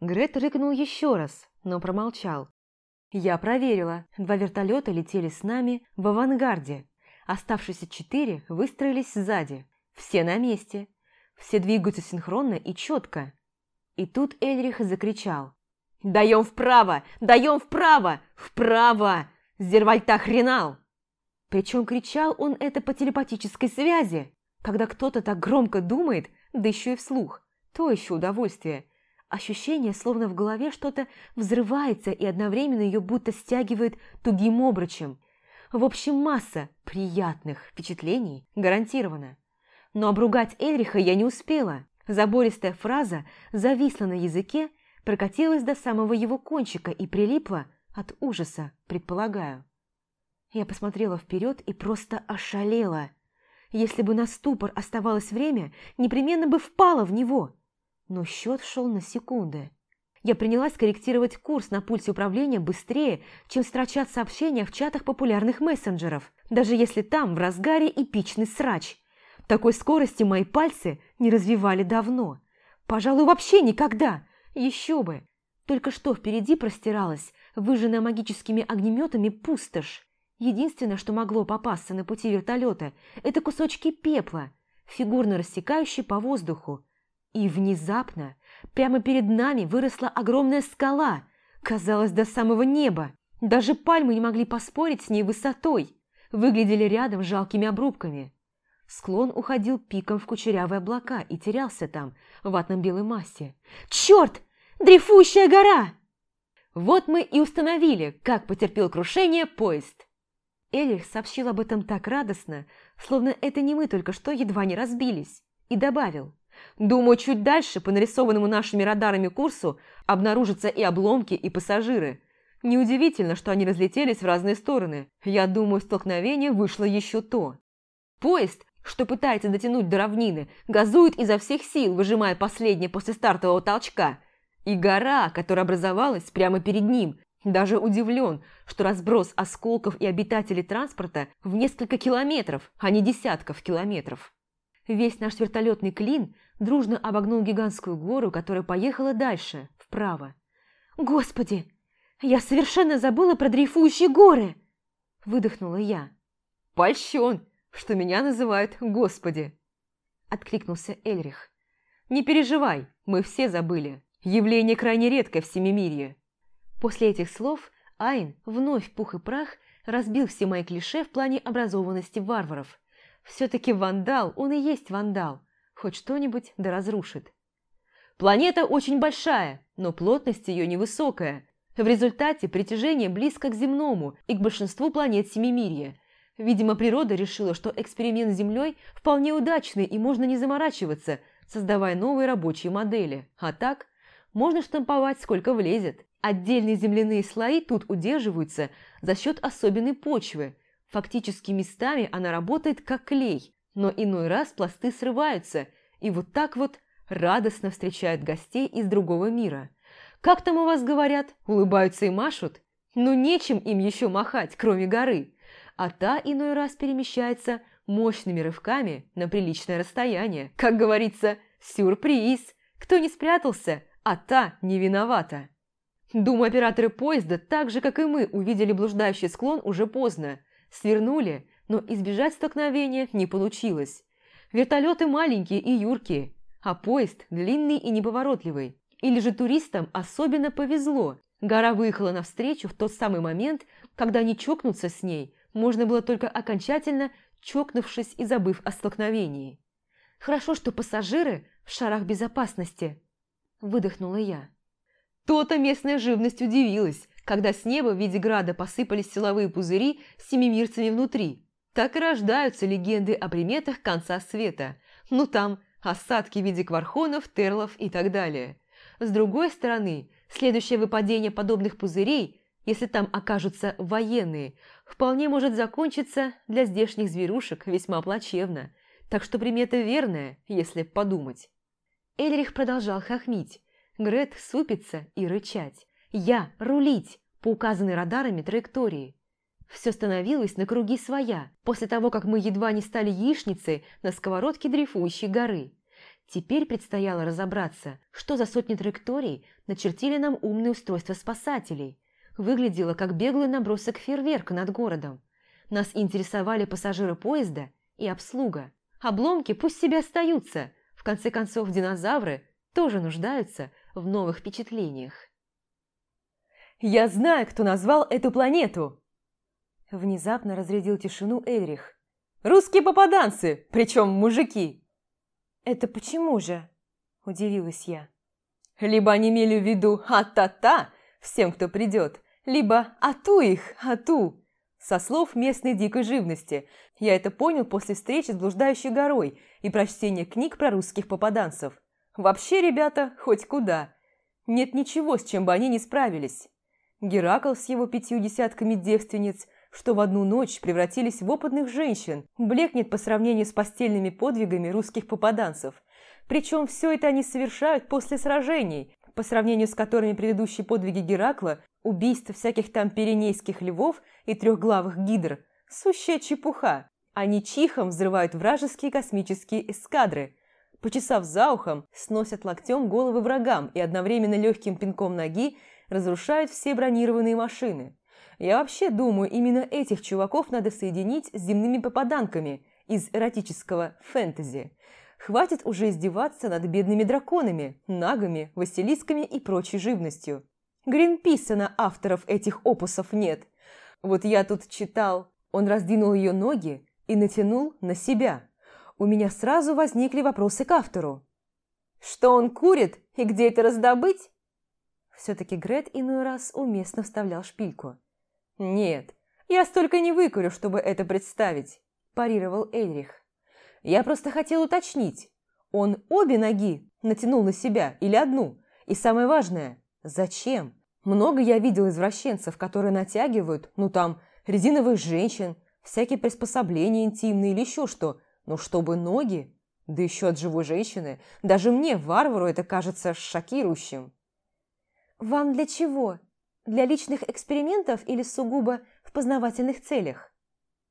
Грет рыкнул еще раз, но промолчал. Я проверила. Два вертолета летели с нами в авангарде. Оставшиеся четыре выстроились сзади. Все на месте. Все двигаются синхронно и четко. И тут Эльрих закричал. «Даем вправо! Даем вправо! Вправо! Зервальта хренал!» Причем кричал он это по телепатической связи. Когда кто-то так громко думает, да еще и вслух. То еще удовольствие. Ощущение, словно в голове что-то взрывается и одновременно ее будто стягивает тугим обручем. В общем, масса приятных впечатлений гарантирована. Но обругать Эльриха я не успела. Забористая фраза зависла на языке, прокатилась до самого его кончика и прилипла от ужаса, предполагаю. Я посмотрела вперед и просто ошалела. Если бы на ступор оставалось время, непременно бы впала в него – но счет шел на секунды. Я принялась корректировать курс на пульсе управления быстрее, чем строчат сообщения в чатах популярных мессенджеров, даже если там в разгаре эпичный срач. Такой скорости мои пальцы не развивали давно. Пожалуй, вообще никогда. Еще бы. Только что впереди простиралась, выжженная магическими огнеметами, пустошь. Единственное, что могло попасться на пути вертолета, это кусочки пепла, фигурно рассекающие по воздуху, и внезапно прямо перед нами выросла огромная скала, казалось, до самого неба. Даже пальмы не могли поспорить с ней высотой, выглядели рядом жалкими обрубками. Склон уходил пиком в кучерявые облака и терялся там, в ватном белой массе. «Черт! Дрейфующая гора!» Вот мы и установили, как потерпел крушение поезд. Элих сообщил об этом так радостно, словно это не мы только что едва не разбились, и добавил – Думаю, чуть дальше, по нарисованному нашими радарами курсу, обнаружатся и обломки, и пассажиры. Неудивительно, что они разлетелись в разные стороны. Я думаю, столкновение вышло еще то. Поезд, что пытается дотянуть до равнины, газует изо всех сил, выжимая последнее после стартового толчка. И гора, которая образовалась прямо перед ним, даже удивлен, что разброс осколков и обитателей транспорта в несколько километров, а не десятков километров. Весь наш вертолетный клин дружно обогнул гигантскую гору, которая поехала дальше, вправо. «Господи, я совершенно забыла про дрейфующие горы!» Выдохнула я. «Польщен, что меня называют Господи!» Откликнулся Эльрих. «Не переживай, мы все забыли. Явление крайне редкое в Семимирье. После этих слов Айн вновь пух и прах разбил все мои клише в плане образованности варваров. Все-таки вандал, он и есть вандал. Хоть что-нибудь да разрушит. Планета очень большая, но плотность ее невысокая. В результате притяжение близко к земному и к большинству планет Семимирья. Видимо, природа решила, что эксперимент с Землей вполне удачный и можно не заморачиваться, создавая новые рабочие модели. А так, можно штамповать сколько влезет. Отдельные земляные слои тут удерживаются за счет особенной почвы. Фактически местами она работает как клей, но иной раз пласты срываются и вот так вот радостно встречают гостей из другого мира. Как там у вас говорят, улыбаются и машут? Ну нечем им еще махать, кроме горы. А та иной раз перемещается мощными рывками на приличное расстояние. Как говорится, сюрприз. Кто не спрятался, а та не виновата. Думаю, операторы поезда, так же, как и мы, увидели блуждающий склон уже поздно. Свернули, но избежать столкновения не получилось. Вертолеты маленькие и юркие, а поезд длинный и неповоротливый. Или же туристам особенно повезло. Гора выехала навстречу в тот самый момент, когда не чокнуться с ней можно было только окончательно чокнувшись и забыв о столкновении. «Хорошо, что пассажиры в шарах безопасности», – выдохнула я. То-то местная живность удивилась, когда с неба в виде града посыпались силовые пузыри с семимирцами внутри. Так и рождаются легенды о приметах конца света. Ну там, осадки в виде квархонов, терлов и так далее. С другой стороны, следующее выпадение подобных пузырей, если там окажутся военные, вполне может закончиться для здешних зверушек весьма плачевно. Так что примета верная, если подумать. Эльрих продолжал хохмить, Грет супится и рычать. Я рулить по указанной радарами траектории. Все становилось на круги своя, после того, как мы едва не стали яичницей на сковородке дрейфующей горы. Теперь предстояло разобраться, что за сотни траекторий начертили нам умные устройства спасателей. Выглядело как беглый набросок фейерверка над городом. Нас интересовали пассажиры поезда и обслуга. Обломки пусть себе остаются. В конце концов, динозавры тоже нуждаются в новых впечатлениях. «Я знаю, кто назвал эту планету!» Внезапно разрядил тишину Эльрих. «Русские попаданцы, причем мужики!» «Это почему же?» – удивилась я. «Либо они имели в виду «а-та-та» всем, кто придет, либо «ату их, ату» со слов местной дикой живности. Я это понял после встречи с блуждающей горой и прочтения книг про русских попаданцев. Вообще, ребята, хоть куда. Нет ничего, с чем бы они не справились. Геракл с его пятью десятками девственниц, что в одну ночь превратились в опытных женщин, блекнет по сравнению с постельными подвигами русских попаданцев. Причем все это они совершают после сражений, по сравнению с которыми предыдущие подвиги Геракла, убийство всяких там пиренейских львов и трехглавых гидр, сущая чепуха. Они чихом взрывают вражеские космические эскадры – почесав за ухом, сносят локтем головы врагам и одновременно легким пинком ноги разрушают все бронированные машины. Я вообще думаю, именно этих чуваков надо соединить с земными попаданками из эротического фэнтези. Хватит уже издеваться над бедными драконами, нагами, василисками и прочей живностью. Гринписа на авторов этих опусов нет. Вот я тут читал, он раздвинул ее ноги и натянул на себя у меня сразу возникли вопросы к автору. Что он курит и где это раздобыть? Все-таки Грет иной раз уместно вставлял шпильку. «Нет, я столько не выкурю, чтобы это представить», – парировал Эльрих. «Я просто хотел уточнить, он обе ноги натянул на себя или одну? И самое важное, зачем? Много я видел извращенцев, которые натягивают, ну там, резиновых женщин, всякие приспособления интимные или еще что, но чтобы ноги, да еще от живой женщины, даже мне, варвару, это кажется шокирующим. «Вам для чего? Для личных экспериментов или сугубо в познавательных целях?»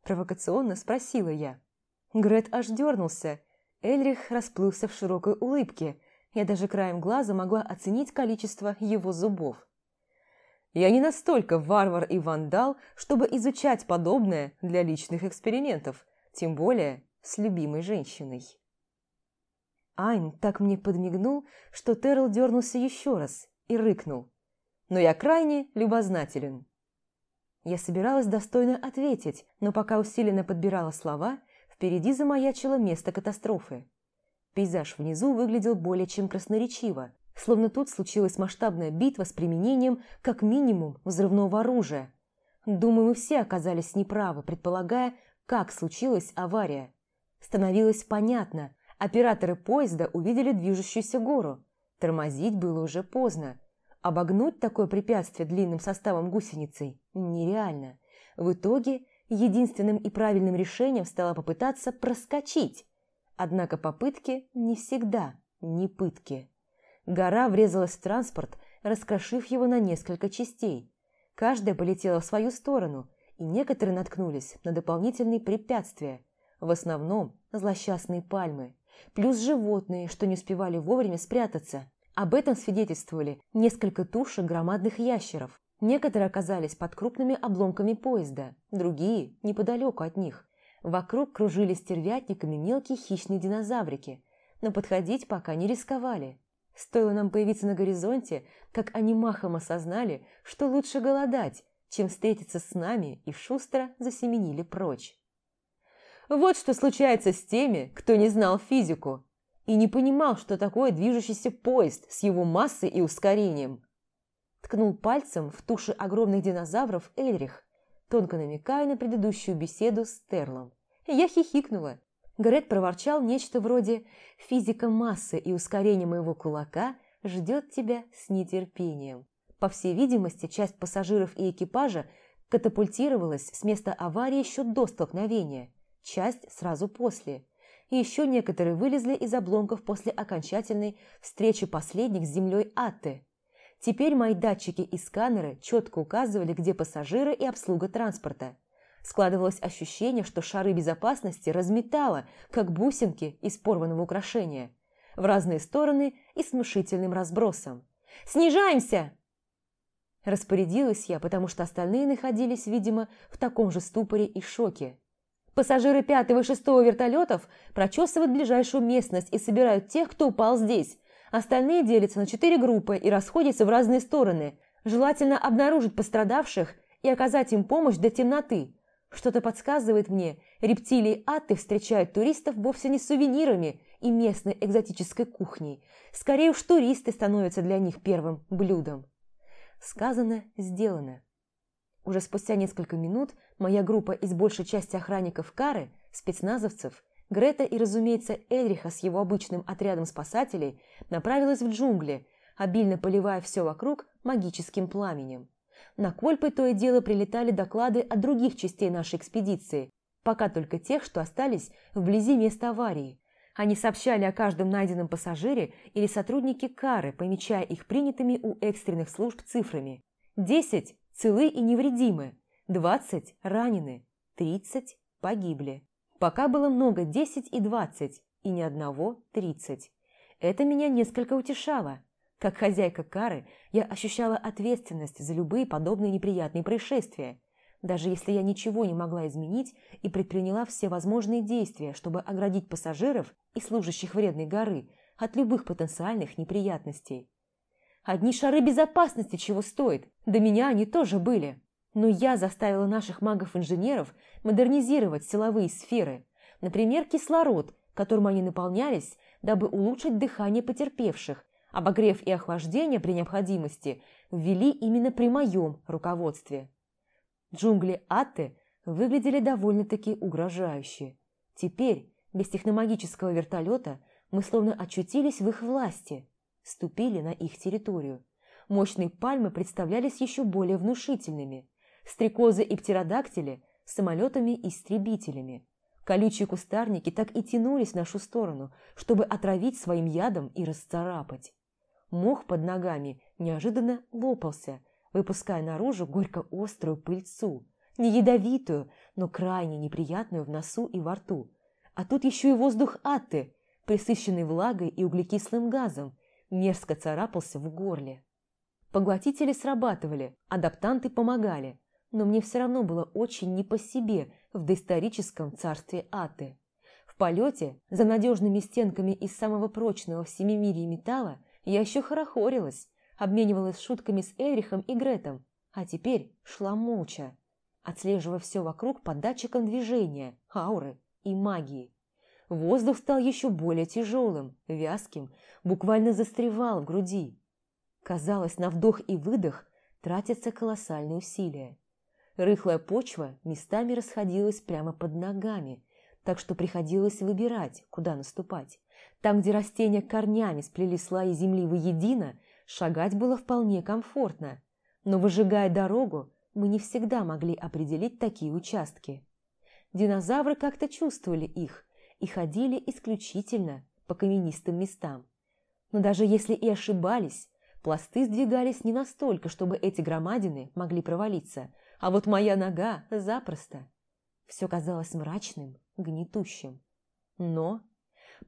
Провокационно спросила я. Грет аж дернулся. Эльрих расплылся в широкой улыбке. Я даже краем глаза могла оценить количество его зубов. Я не настолько варвар и вандал, чтобы изучать подобное для личных экспериментов, тем более с любимой женщиной. Айн так мне подмигнул, что Террел дернулся еще раз и рыкнул. Но я крайне любознателен. Я собиралась достойно ответить, но пока усиленно подбирала слова, впереди замаячило место катастрофы. Пейзаж внизу выглядел более чем красноречиво, Словно тут случилась масштабная битва с применением, как минимум, взрывного оружия. Думаю, мы все оказались неправы, предполагая, как случилась авария. Становилось понятно, операторы поезда увидели движущуюся гору. Тормозить было уже поздно. Обогнуть такое препятствие длинным составом гусеницей нереально. В итоге единственным и правильным решением стало попытаться проскочить. Однако попытки не всегда не пытки. Гора врезалась в транспорт, раскрошив его на несколько частей. Каждая полетела в свою сторону, и некоторые наткнулись на дополнительные препятствия, в основном злосчастные пальмы, плюс животные, что не успевали вовремя спрятаться. Об этом свидетельствовали несколько тушек громадных ящеров. Некоторые оказались под крупными обломками поезда, другие – неподалеку от них. Вокруг кружили стервятниками мелкие хищные динозаврики, но подходить пока не рисковали. Стоило нам появиться на горизонте, как они махом осознали, что лучше голодать, чем встретиться с нами, и шустро засеменили прочь. Вот что случается с теми, кто не знал физику и не понимал, что такое движущийся поезд с его массой и ускорением. Ткнул пальцем в туши огромных динозавров Эльрих, тонко намекая на предыдущую беседу с Терлом. Я хихикнула, Грет проворчал нечто вроде «физика массы и ускорение моего кулака ждет тебя с нетерпением». По всей видимости, часть пассажиров и экипажа катапультировалась с места аварии еще до столкновения, часть сразу после. И еще некоторые вылезли из обломков после окончательной встречи последних с землей Атты. Теперь мои датчики и сканеры четко указывали, где пассажиры и обслуга транспорта. Складывалось ощущение, что шары безопасности разметало, как бусинки из порванного украшения, в разные стороны и с внушительным разбросом. «Снижаемся!» Распорядилась я, потому что остальные находились, видимо, в таком же ступоре и шоке. Пассажиры пятого и шестого вертолетов прочесывают ближайшую местность и собирают тех, кто упал здесь. Остальные делятся на четыре группы и расходятся в разные стороны. Желательно обнаружить пострадавших и оказать им помощь до темноты. Что-то подсказывает мне, рептилии Атты встречают туристов вовсе не сувенирами и местной экзотической кухней. Скорее уж туристы становятся для них первым блюдом. Сказано, сделано. Уже спустя несколько минут моя группа из большей части охранников Кары, спецназовцев, Грета и, разумеется, Эльриха с его обычным отрядом спасателей направилась в джунгли, обильно поливая все вокруг магическим пламенем. На Кольпы то и дело прилетали доклады от других частей нашей экспедиции, пока только тех, что остались вблизи места аварии. Они сообщали о каждом найденном пассажире или сотруднике Кары, помечая их принятыми у экстренных служб цифрами. Десять целы и невредимы, двадцать ранены, тридцать погибли. Пока было много десять и двадцать, и ни одного тридцать. Это меня несколько утешало. Как хозяйка кары, я ощущала ответственность за любые подобные неприятные происшествия, даже если я ничего не могла изменить и предприняла все возможные действия, чтобы оградить пассажиров и служащих вредной горы от любых потенциальных неприятностей. Одни шары безопасности чего стоят, до меня они тоже были. Но я заставила наших магов-инженеров модернизировать силовые сферы, например, кислород, которым они наполнялись, дабы улучшить дыхание потерпевших Обогрев и охлаждение при необходимости ввели именно при моем руководстве. Джунгли Атты выглядели довольно-таки угрожающе. Теперь, без техномагического вертолета, мы словно очутились в их власти, ступили на их территорию. Мощные пальмы представлялись еще более внушительными. Стрекозы и птеродактили – самолетами-истребителями. Колючие кустарники так и тянулись в нашу сторону, чтобы отравить своим ядом и расцарапать. Мох под ногами неожиданно лопался, выпуская наружу горько-острую пыльцу, не ядовитую, но крайне неприятную в носу и во рту. А тут еще и воздух аты, присыщенный влагой и углекислым газом, мерзко царапался в горле. Поглотители срабатывали, адаптанты помогали, но мне все равно было очень не по себе в доисторическом царстве аты. В полете, за надежными стенками из самого прочного в семимирии металла, я еще хорохорилась, обменивалась шутками с Эрихом и Гретом, а теперь шла молча, отслеживая все вокруг по датчикам движения, ауры и магии. Воздух стал еще более тяжелым, вязким, буквально застревал в груди. Казалось, на вдох и выдох тратятся колоссальные усилия. Рыхлая почва местами расходилась прямо под ногами, так что приходилось выбирать, куда наступать. Там, где растения корнями сплели слои земли воедино, шагать было вполне комфортно. Но выжигая дорогу, мы не всегда могли определить такие участки. Динозавры как-то чувствовали их и ходили исключительно по каменистым местам. Но даже если и ошибались, пласты сдвигались не настолько, чтобы эти громадины могли провалиться – а вот моя нога запросто. Все казалось мрачным, гнетущим. Но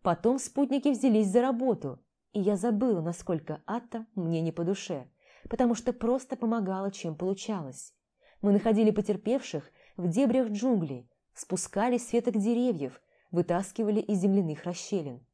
потом спутники взялись за работу, и я забыла, насколько Атта мне не по душе, потому что просто помогала, чем получалось. Мы находили потерпевших в дебрях джунглей, спускали с веток деревьев, вытаскивали из земляных расщелин.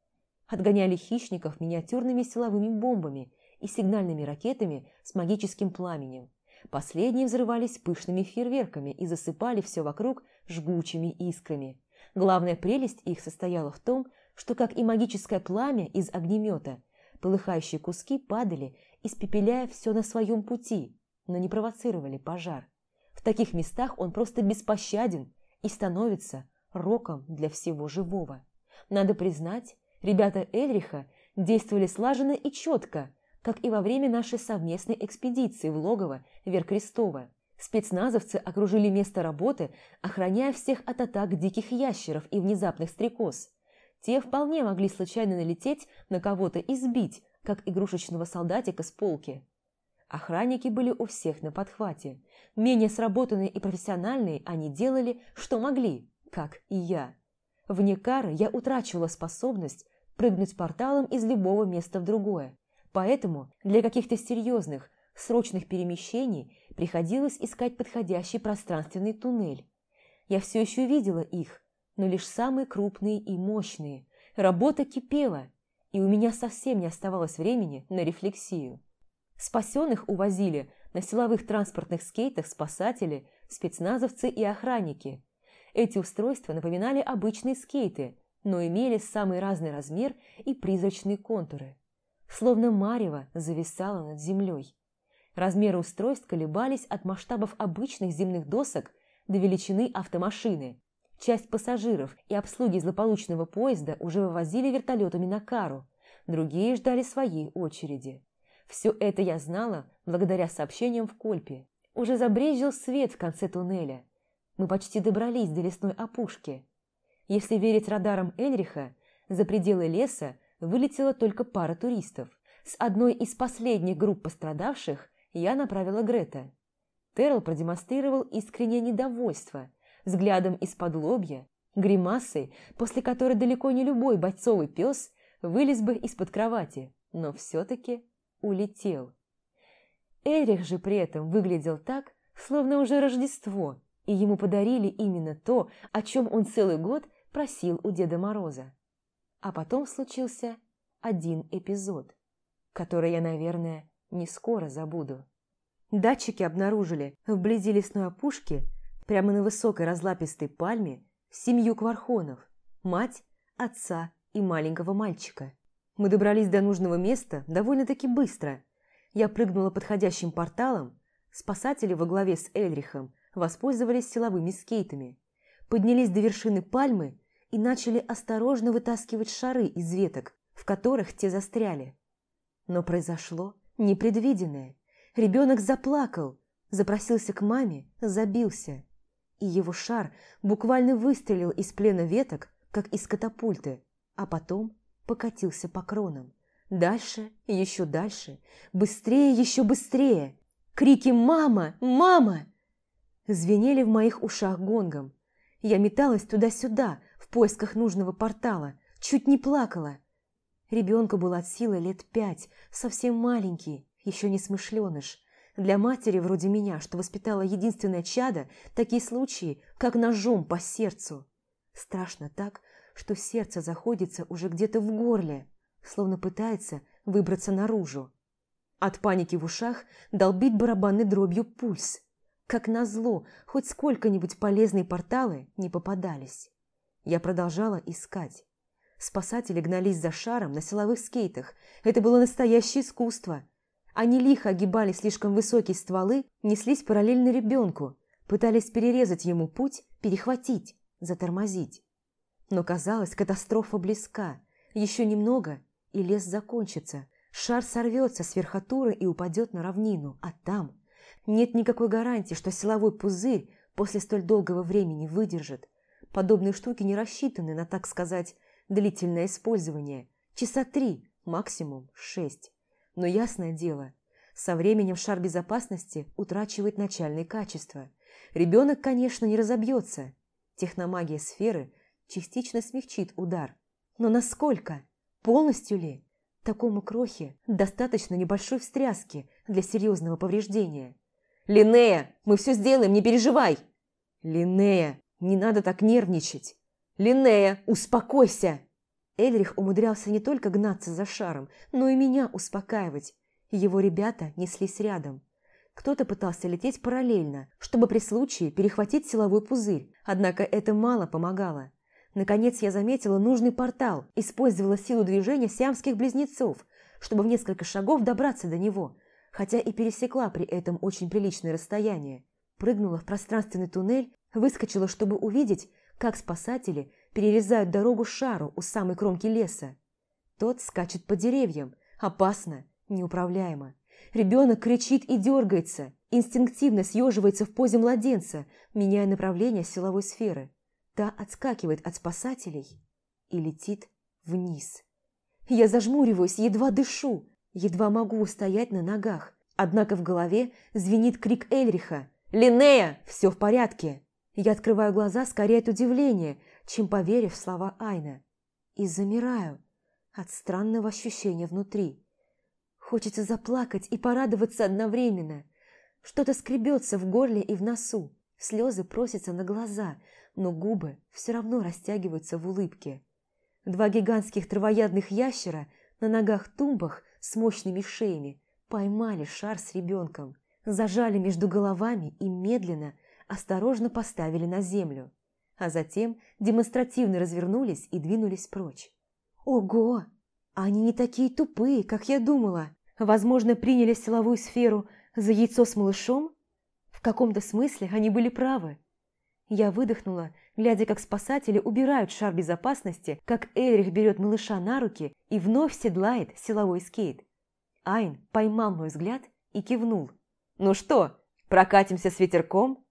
Отгоняли хищников миниатюрными силовыми бомбами и сигнальными ракетами с магическим пламенем. Последние взрывались пышными фейерверками и засыпали все вокруг жгучими искрами. Главная прелесть их состояла в том, что, как и магическое пламя из огнемета, полыхающие куски падали, испепеляя все на своем пути, но не провоцировали пожар. В таких местах он просто беспощаден и становится роком для всего живого. Надо признать, ребята Эльриха действовали слаженно и четко, как и во время нашей совместной экспедиции в логово Веркрестова. Спецназовцы окружили место работы, охраняя всех от атак диких ящеров и внезапных стрекоз. Те вполне могли случайно налететь на кого-то и сбить, как игрушечного солдатика с полки. Охранники были у всех на подхвате. Менее сработанные и профессиональные они делали, что могли, как и я. Вне кары я утрачивала способность прыгнуть порталом из любого места в другое. Поэтому для каких-то серьезных, срочных перемещений приходилось искать подходящий пространственный туннель. Я все еще видела их, но лишь самые крупные и мощные. Работа кипела, и у меня совсем не оставалось времени на рефлексию. Спасенных увозили на силовых транспортных скейтах спасатели, спецназовцы и охранники. Эти устройства напоминали обычные скейты, но имели самый разный размер и призрачные контуры словно марево зависала над землей. Размеры устройств колебались от масштабов обычных земных досок до величины автомашины. Часть пассажиров и обслуги злополучного поезда уже вывозили вертолетами на кару, другие ждали своей очереди. Все это я знала благодаря сообщениям в Кольпе. Уже забрезжил свет в конце туннеля. Мы почти добрались до лесной опушки. Если верить радарам Эльриха, за пределы леса вылетела только пара туристов. С одной из последних групп пострадавших я направила Грета. Террел продемонстрировал искреннее недовольство, взглядом из-под лобья, гримасой, после которой далеко не любой бойцовый пес вылез бы из-под кровати, но все-таки улетел. Эрих же при этом выглядел так, словно уже Рождество, и ему подарили именно то, о чем он целый год просил у Деда Мороза. А потом случился один эпизод, который я, наверное, не скоро забуду. Датчики обнаружили вблизи лесной опушки, прямо на высокой разлапистой пальме, семью квархонов, мать, отца и маленького мальчика. Мы добрались до нужного места довольно-таки быстро. Я прыгнула подходящим порталом, спасатели во главе с Эльрихом воспользовались силовыми скейтами, поднялись до вершины пальмы и начали осторожно вытаскивать шары из веток, в которых те застряли. Но произошло непредвиденное. Ребенок заплакал, запросился к маме, забился. И его шар буквально выстрелил из плена веток, как из катапульты, а потом покатился по кронам. Дальше, еще дальше, быстрее, еще быстрее. Крики «Мама! Мама!» звенели в моих ушах гонгом. Я металась туда-сюда, поисках нужного портала, чуть не плакала. Ребенку было от силы лет пять, совсем маленький, еще не смышленыш. Для матери вроде меня, что воспитала единственное чадо, такие случаи, как ножом по сердцу. Страшно так, что сердце заходится уже где-то в горле, словно пытается выбраться наружу. От паники в ушах долбит барабанной дробью пульс. Как назло, хоть сколько-нибудь полезные порталы не попадались. Я продолжала искать. Спасатели гнались за шаром на силовых скейтах. Это было настоящее искусство. Они лихо огибали слишком высокие стволы, неслись параллельно ребенку, пытались перерезать ему путь, перехватить, затормозить. Но казалось, катастрофа близка. Еще немного, и лес закончится. Шар сорвется с верхотуры и упадет на равнину, а там нет никакой гарантии, что силовой пузырь после столь долгого времени выдержит. Подобные штуки не рассчитаны на, так сказать, длительное использование. Часа три, максимум шесть. Но ясное дело, со временем шар безопасности утрачивает начальные качества. Ребенок, конечно, не разобьется. Техномагия сферы частично смягчит удар. Но насколько? Полностью ли? Такому крохе достаточно небольшой встряски для серьезного повреждения. «Линнея, мы все сделаем, не переживай!» «Линнея, не надо так нервничать!» «Линнея, успокойся!» Эльрих умудрялся не только гнаться за шаром, но и меня успокаивать. Его ребята неслись рядом. Кто-то пытался лететь параллельно, чтобы при случае перехватить силовой пузырь, однако это мало помогало. Наконец я заметила нужный портал, использовала силу движения сиамских близнецов, чтобы в несколько шагов добраться до него, хотя и пересекла при этом очень приличное расстояние. Прыгнула в пространственный туннель, выскочила, чтобы увидеть, как спасатели перерезают дорогу шару у самой кромки леса. Тот скачет по деревьям, опасно, неуправляемо. Ребенок кричит и дергается, инстинктивно съеживается в позе младенца, меняя направление силовой сферы. Та отскакивает от спасателей и летит вниз. Я зажмуриваюсь, едва дышу, едва могу устоять на ногах. Однако в голове звенит крик Эльриха. «Линнея, все в порядке!» Я открываю глаза скорее от удивления, чем поверив в слова Айна. И замираю от странного ощущения внутри. Хочется заплакать и порадоваться одновременно. Что-то скребется в горле и в носу. Слезы просятся на глаза, но губы все равно растягиваются в улыбке. Два гигантских травоядных ящера на ногах-тумбах с мощными шеями поймали шар с ребенком, зажали между головами и медленно, осторожно поставили на землю, а затем демонстративно развернулись и двинулись прочь. Ого! Они не такие тупые, как я думала. Возможно, приняли силовую сферу за яйцо с малышом? В каком-то смысле они были правы. Я выдохнула, глядя, как спасатели убирают шар безопасности, как Эрих берет малыша на руки и вновь седлает силовой скейт. Айн поймал мой взгляд и кивнул. «Ну что, прокатимся с ветерком?»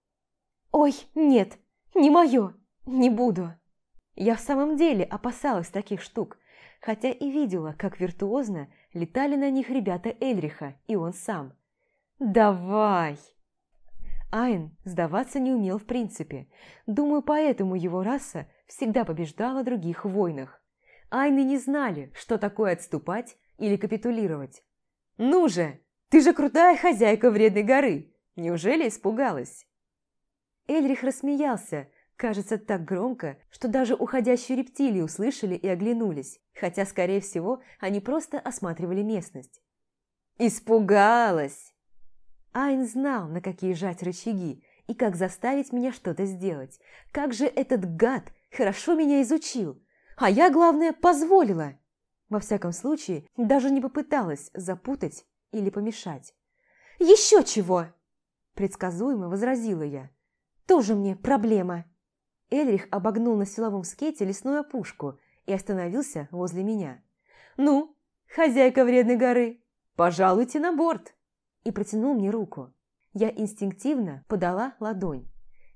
«Ой, нет, не мое, не буду». Я в самом деле опасалась таких штук, хотя и видела, как виртуозно летали на них ребята Эльриха и он сам. «Давай!» Айн сдаваться не умел в принципе. Думаю, поэтому его раса всегда побеждала других в войнах. Айны не знали, что такое отступать или капитулировать. «Ну же, ты же крутая хозяйка вредной горы! Неужели испугалась?» Эльрих рассмеялся, кажется, так громко, что даже уходящие рептилии услышали и оглянулись, хотя, скорее всего, они просто осматривали местность. «Испугалась!» Айн знал, на какие жать рычаги и как заставить меня что-то сделать. Как же этот гад хорошо меня изучил, а я, главное, позволила. Во всяком случае, даже не попыталась запутать или помешать. «Еще чего!» – предсказуемо возразила я. «Тоже мне проблема!» Эльрих обогнул на силовом скейте лесную опушку и остановился возле меня. «Ну, хозяйка вредной горы, Пожалуйте на борт!» И протянул мне руку. Я инстинктивно подала ладонь.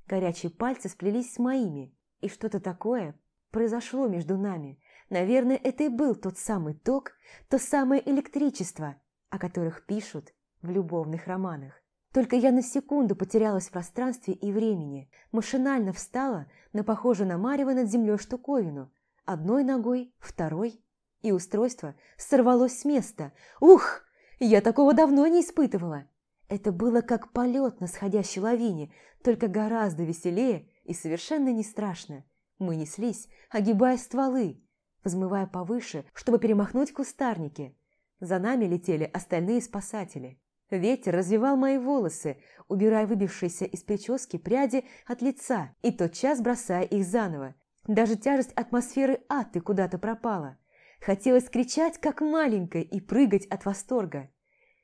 Горячие пальцы сплелись с моими, и что-то такое произошло между нами. Наверное, это и был тот самый ток, то самое электричество, о которых пишут в любовных романах. Только я на секунду потерялась в пространстве и времени, машинально встала на похожую на марево над землей штуковину, одной ногой, второй, и устройство сорвалось с места. Ух, я такого давно не испытывала. Это было как полет на сходящей лавине, только гораздо веселее и совершенно не страшно. Мы неслись, огибая стволы, взмывая повыше, чтобы перемахнуть кустарники. За нами летели остальные спасатели. Ветер развивал мои волосы, убирая выбившиеся из прически пряди от лица и тотчас бросая их заново. Даже тяжесть атмосферы аты куда-то пропала. Хотелось кричать, как маленькая, и прыгать от восторга.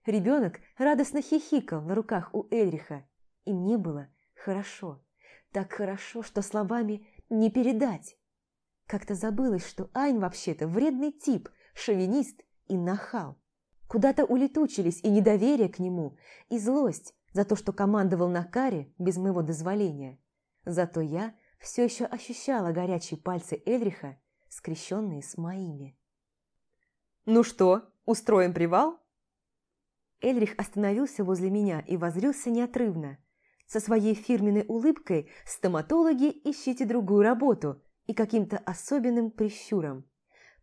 Ребенок радостно хихикал на руках у Эльриха, и мне было хорошо. Так хорошо, что словами не передать. Как-то забылось, что Айн вообще-то вредный тип, шовинист и нахал. Куда-то улетучились и недоверие к нему, и злость за то, что командовал на каре без моего дозволения. Зато я все еще ощущала горячие пальцы Эльриха, скрещенные с моими. «Ну что, устроим привал?» Эльрих остановился возле меня и возрился неотрывно. Со своей фирменной улыбкой «Стоматологи, ищите другую работу» и каким-то особенным прищуром.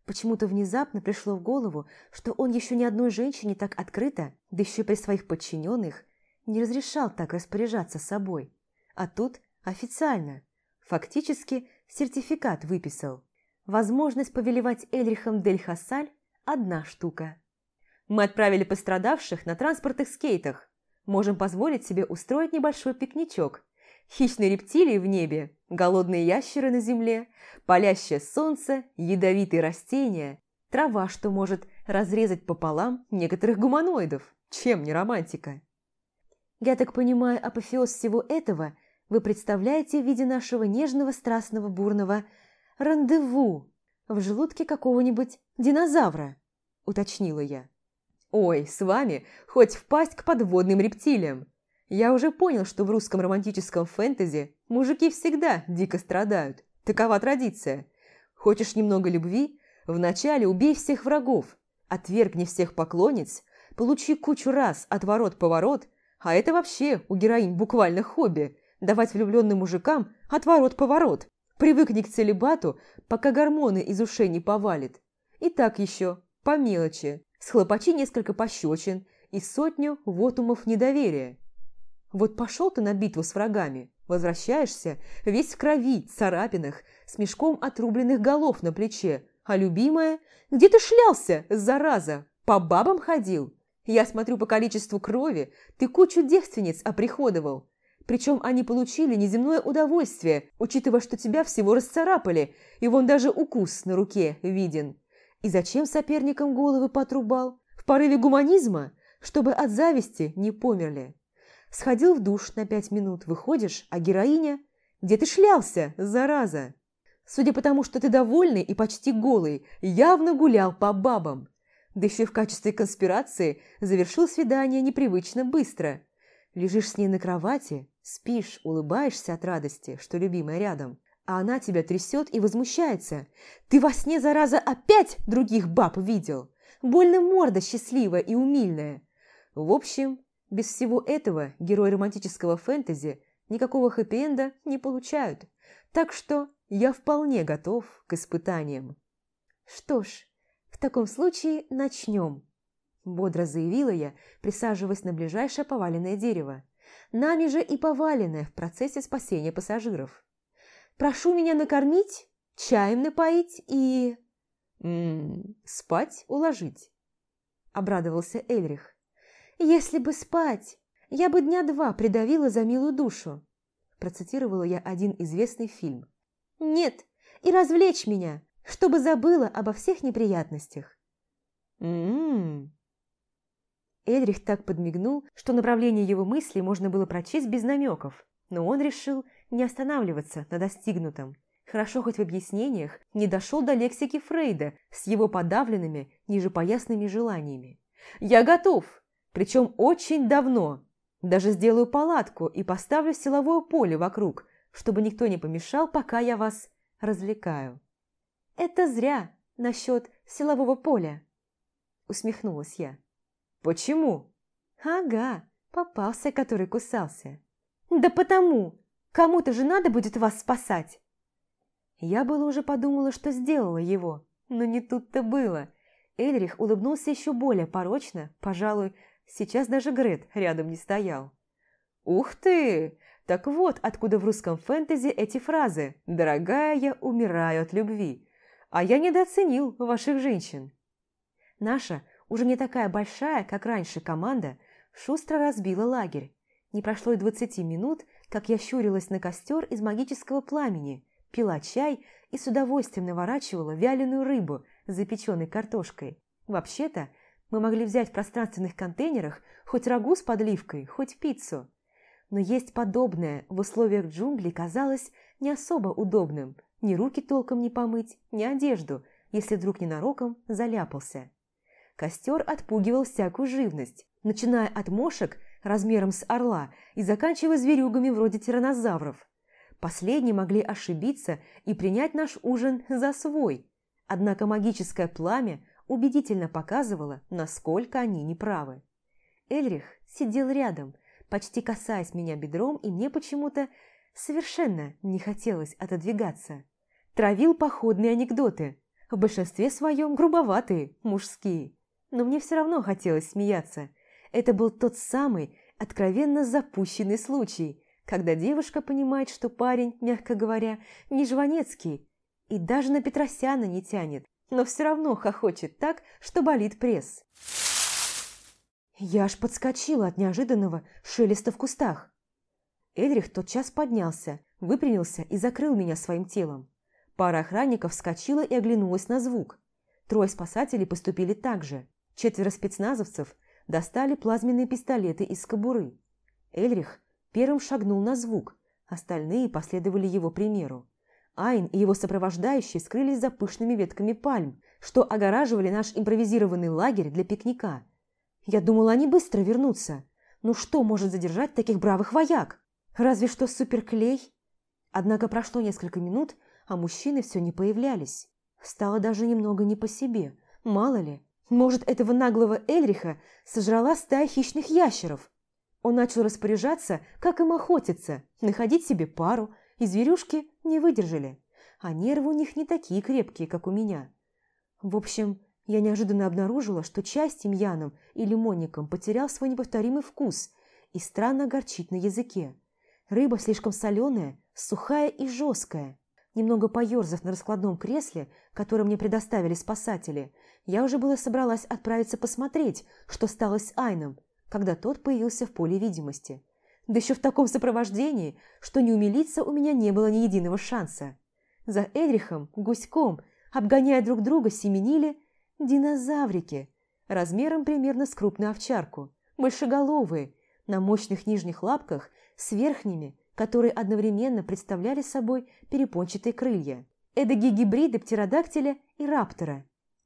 Почему-то внезапно пришло в голову, что он еще ни одной женщине так открыто, да еще при своих подчиненных, не разрешал так распоряжаться собой. А тут официально, фактически сертификат выписал. Возможность повелевать Эльрихом Дель Хасаль – одна штука. Мы отправили пострадавших на транспортных скейтах. Можем позволить себе устроить небольшой пикничок. Хищные рептилии в небе, голодные ящеры на земле, палящее солнце, ядовитые растения, трава, что может разрезать пополам некоторых гуманоидов. Чем не романтика? Я так понимаю, апофеоз всего этого вы представляете в виде нашего нежного, страстного, бурного рандеву в желудке какого-нибудь динозавра, уточнила я. Ой, с вами хоть впасть к подводным рептилиям. Я уже понял, что в русском романтическом фэнтези мужики всегда дико страдают. Такова традиция. Хочешь немного любви? Вначале убей всех врагов, отвергни всех поклонниц, получи кучу раз отворот-поворот, а это вообще у героинь буквально хобби – давать влюбленным мужикам отворот-поворот. Привыкни к целебату, пока гормоны из ушей не повалит. И так еще, по мелочи, схлопочи несколько пощечин и сотню вотумов недоверия. Вот пошел ты на битву с врагами, возвращаешься, весь в крови, царапинах, с мешком отрубленных голов на плече, а любимая, где ты шлялся, зараза, по бабам ходил? Я смотрю по количеству крови, ты кучу девственниц оприходовал. Причем они получили неземное удовольствие, учитывая, что тебя всего расцарапали, и вон даже укус на руке виден. И зачем соперникам головы потрубал? В порыве гуманизма? Чтобы от зависти не померли. Сходил в душ на пять минут, выходишь, а героиня... Где ты шлялся, зараза? Судя по тому, что ты довольный и почти голый, явно гулял по бабам. Да еще в качестве конспирации завершил свидание непривычно быстро. Лежишь с ней на кровати, спишь, улыбаешься от радости, что любимая рядом а она тебя трясет и возмущается. Ты во сне, зараза, опять других баб видел? Больно морда счастливая и умильная. В общем, без всего этого герои романтического фэнтези никакого хэппи-энда не получают. Так что я вполне готов к испытаниям. Что ж, в таком случае начнем. Бодро заявила я, присаживаясь на ближайшее поваленное дерево. Нами же и поваленное в процессе спасения пассажиров. Прошу меня накормить, чаем напоить и... М -м, спать уложить, обрадовался Эльрих. Если бы спать, я бы дня два придавила за милую душу, процитировала я один известный фильм. Нет, и развлечь меня, чтобы забыла обо всех неприятностях. М-м. Эльрих так подмигнул, что направление его мыслей можно было прочесть без намеков, но он решил не останавливаться на достигнутом. Хорошо хоть в объяснениях не дошел до лексики Фрейда с его подавленными нижепоясными желаниями. Я готов, причем очень давно. Даже сделаю палатку и поставлю силовое поле вокруг, чтобы никто не помешал, пока я вас развлекаю». «Это зря насчет силового поля», – усмехнулась я. «Почему?» «Ага, попался, который кусался». «Да потому! Кому-то же надо будет вас спасать!» Я было уже подумала, что сделала его, но не тут-то было. Эльрих улыбнулся еще более порочно, пожалуй, сейчас даже Грет рядом не стоял. «Ух ты! Так вот, откуда в русском фэнтези эти фразы «Дорогая, я умираю от любви», а я недооценил ваших женщин. Наша, уже не такая большая, как раньше, команда шустро разбила лагерь. Не прошло и двадцати минут, как я щурилась на костер из магического пламени, пила чай и с удовольствием наворачивала вяленую рыбу с запеченной картошкой. Вообще-то, мы могли взять в пространственных контейнерах хоть рагу с подливкой, хоть пиццу. Но есть подобное в условиях джунглей казалось не особо удобным. Ни руки толком не помыть, ни одежду, если вдруг ненароком заляпался. Костер отпугивал всякую живность, начиная от мошек размером с орла и заканчивая зверюгами вроде тиранозавров. Последние могли ошибиться и принять наш ужин за свой, однако магическое пламя убедительно показывало, насколько они неправы. Эльрих сидел рядом, почти касаясь меня бедром, и мне почему-то совершенно не хотелось отодвигаться. Травил походные анекдоты, в большинстве своем грубоватые, мужские. Но мне все равно хотелось смеяться. Это был тот самый откровенно запущенный случай, когда девушка понимает, что парень, мягко говоря, не жванецкий и даже на Петросяна не тянет, но все равно хохочет так, что болит пресс. Я аж подскочила от неожиданного шелеста в кустах. Эдрих тотчас поднялся, выпрямился и закрыл меня своим телом. Пара охранников вскочила и оглянулась на звук. Трое спасателей поступили так же. Четверо спецназовцев достали плазменные пистолеты из кобуры. Эльрих первым шагнул на звук, остальные последовали его примеру. Айн и его сопровождающие скрылись за пышными ветками пальм, что огораживали наш импровизированный лагерь для пикника. Я думала, они быстро вернутся. Ну что может задержать таких бравых вояк? Разве что суперклей? Однако прошло несколько минут, а мужчины все не появлялись. Стало даже немного не по себе. Мало ли, может, этого наглого Эльриха сожрала стая хищных ящеров. Он начал распоряжаться, как им охотиться, находить себе пару, и зверюшки не выдержали. А нервы у них не такие крепкие, как у меня. В общем, я неожиданно обнаружила, что чай с тимьяном и лимонником потерял свой неповторимый вкус и странно горчит на языке. Рыба слишком соленая, сухая и жесткая. Немного поерзав на раскладном кресле, которое мне предоставили спасатели, я уже было собралась отправиться посмотреть, что стало с Айном, когда тот появился в поле видимости. Да еще в таком сопровождении, что не умилиться у меня не было ни единого шанса. За Эдрихом, гуськом, обгоняя друг друга, семенили динозаврики, размером примерно с крупную овчарку, большеголовые, на мощных нижних лапках с верхними, которые одновременно представляли собой перепончатые крылья. Эдакие гибриды птеродактиля и раптора.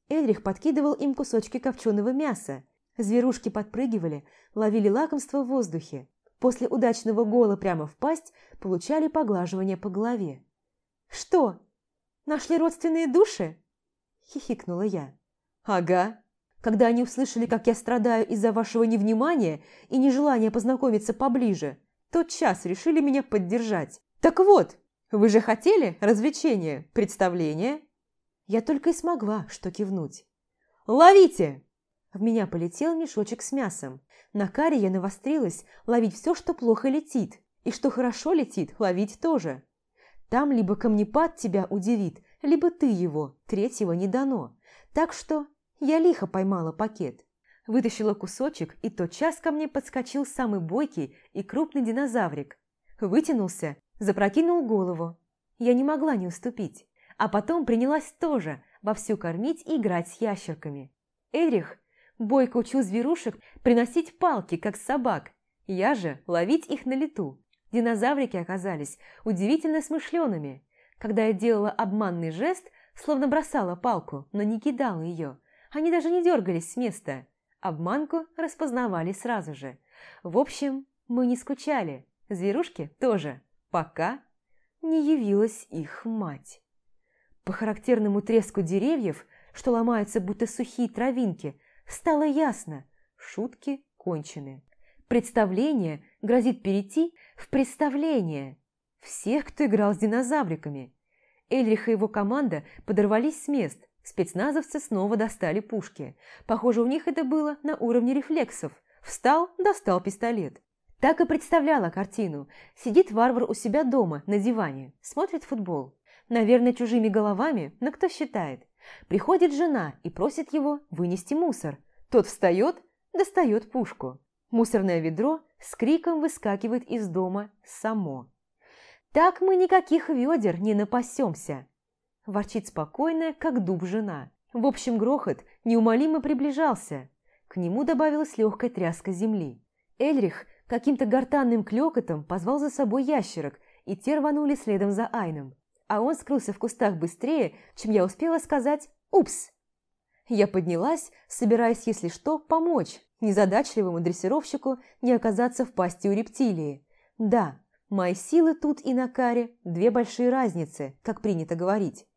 Эльрих подкидывал им кусочки копченого мяса. Зверушки подпрыгивали, ловили лакомство в воздухе. После удачного гола прямо в пасть получали поглаживание по голове. «Что, нашли родственные души?» – хихикнула я. «Ага. Когда они услышали, как я страдаю из-за вашего невнимания и нежелания познакомиться поближе, тот час решили меня поддержать. Так вот, вы же хотели развлечения, представления?» Я только и смогла что кивнуть. «Ловите!» В меня полетел мешочек с мясом. На каре я навострилась ловить все, что плохо летит, и что хорошо летит, ловить тоже. Там либо камнепад тебя удивит, либо ты его, третьего не дано. Так что я лихо поймала пакет. Вытащила кусочек, и тотчас ко мне подскочил самый бойкий и крупный динозаврик. Вытянулся, запрокинул голову. Я не могла не уступить а потом принялась тоже вовсю кормить и играть с ящерками. Эрих бойко учил зверушек приносить палки, как собак, я же ловить их на лету. Динозаврики оказались удивительно смышленными. Когда я делала обманный жест, словно бросала палку, но не кидала ее, они даже не дергались с места. Обманку распознавали сразу же. В общем, мы не скучали, зверушки тоже, пока не явилась их мать. По характерному треску деревьев, что ломаются будто сухие травинки, стало ясно – шутки кончены. Представление грозит перейти в представление всех, кто играл с динозавриками. Эльрих и его команда подорвались с мест, спецназовцы снова достали пушки. Похоже, у них это было на уровне рефлексов. Встал, достал пистолет. Так и представляла картину. Сидит варвар у себя дома, на диване, смотрит футбол. Наверное, чужими головами, но кто считает. Приходит жена и просит его вынести мусор. Тот встает, достает пушку. Мусорное ведро с криком выскакивает из дома само. «Так мы никаких ведер не напасемся!» Ворчит спокойная, как дуб жена. В общем, грохот неумолимо приближался. К нему добавилась легкая тряска земли. Эльрих каким-то гортанным клёкотом позвал за собой ящерок, и те рванули следом за Айном. А он скрылся в кустах быстрее, чем я успела сказать «Упс!». Я поднялась, собираясь, если что, помочь незадачливому дрессировщику не оказаться в пасти у рептилии. Да, мои силы тут и на каре – две большие разницы, как принято говорить.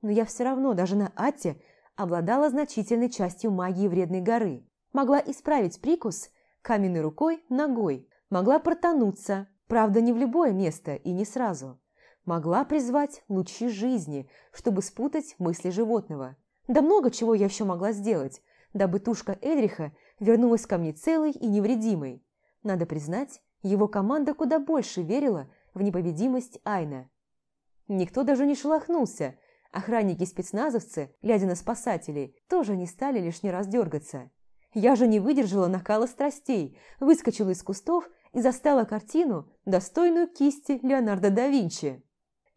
Но я все равно даже на Атте обладала значительной частью магии вредной горы. Могла исправить прикус каменной рукой, ногой. Могла протонуться, правда, не в любое место и не сразу. Могла призвать лучи жизни, чтобы спутать мысли животного. Да много чего я еще могла сделать, дабы тушка Эльриха вернулась ко мне целой и невредимой. Надо признать, его команда куда больше верила в непобедимость Айна. Никто даже не шелохнулся. Охранники-спецназовцы, глядя на спасателей, тоже не стали лишний раз дергаться. Я же не выдержала накала страстей, выскочила из кустов и застала картину, достойную кисти Леонардо да Винчи.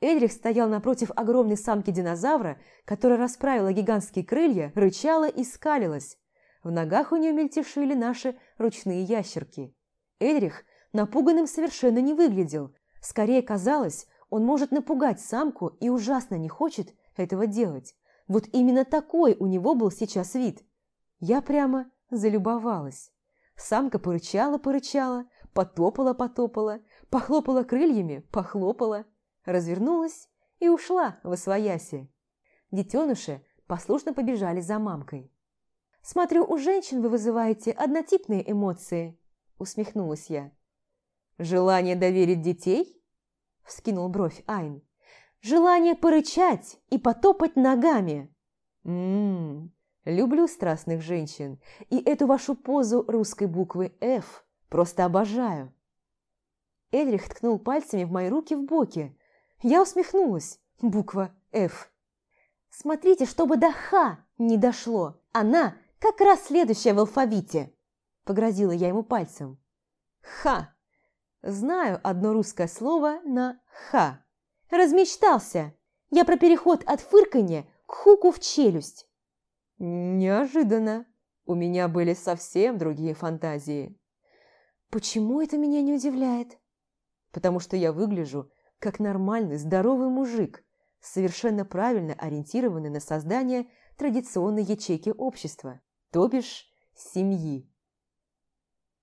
Эльрих стоял напротив огромной самки динозавра, которая расправила гигантские крылья, рычала и скалилась. В ногах у нее мельтешили наши ручные ящерки. Эльрих напуганным совершенно не выглядел. Скорее казалось, он может напугать самку и ужасно не хочет этого делать. Вот именно такой у него был сейчас вид. Я прямо залюбовалась. Самка порычала-порычала, потопала-потопала, похлопала крыльями, похлопала, развернулась и ушла в освояси. Детеныши послушно побежали за мамкой. «Смотрю, у женщин вы вызываете однотипные эмоции», – усмехнулась я. «Желание доверить детей?» – вскинул бровь Айн. «Желание порычать и потопать ногами». «Ммм, Люблю страстных женщин, и эту вашу позу русской буквы «Ф» просто обожаю». Эльрих ткнул пальцами в мои руки в боки. Я усмехнулась. Буква «Ф». «Смотрите, чтобы до «Х» не дошло. Она как раз следующая в алфавите», – погрозила я ему пальцем. «Ха». Знаю одно русское слово на «ха». Размечтался. Я про переход от фырканья к хуку в челюсть. Неожиданно. У меня были совсем другие фантазии. Почему это меня не удивляет? Потому что я выгляжу как нормальный, здоровый мужик, совершенно правильно ориентированный на создание традиционной ячейки общества, то бишь семьи.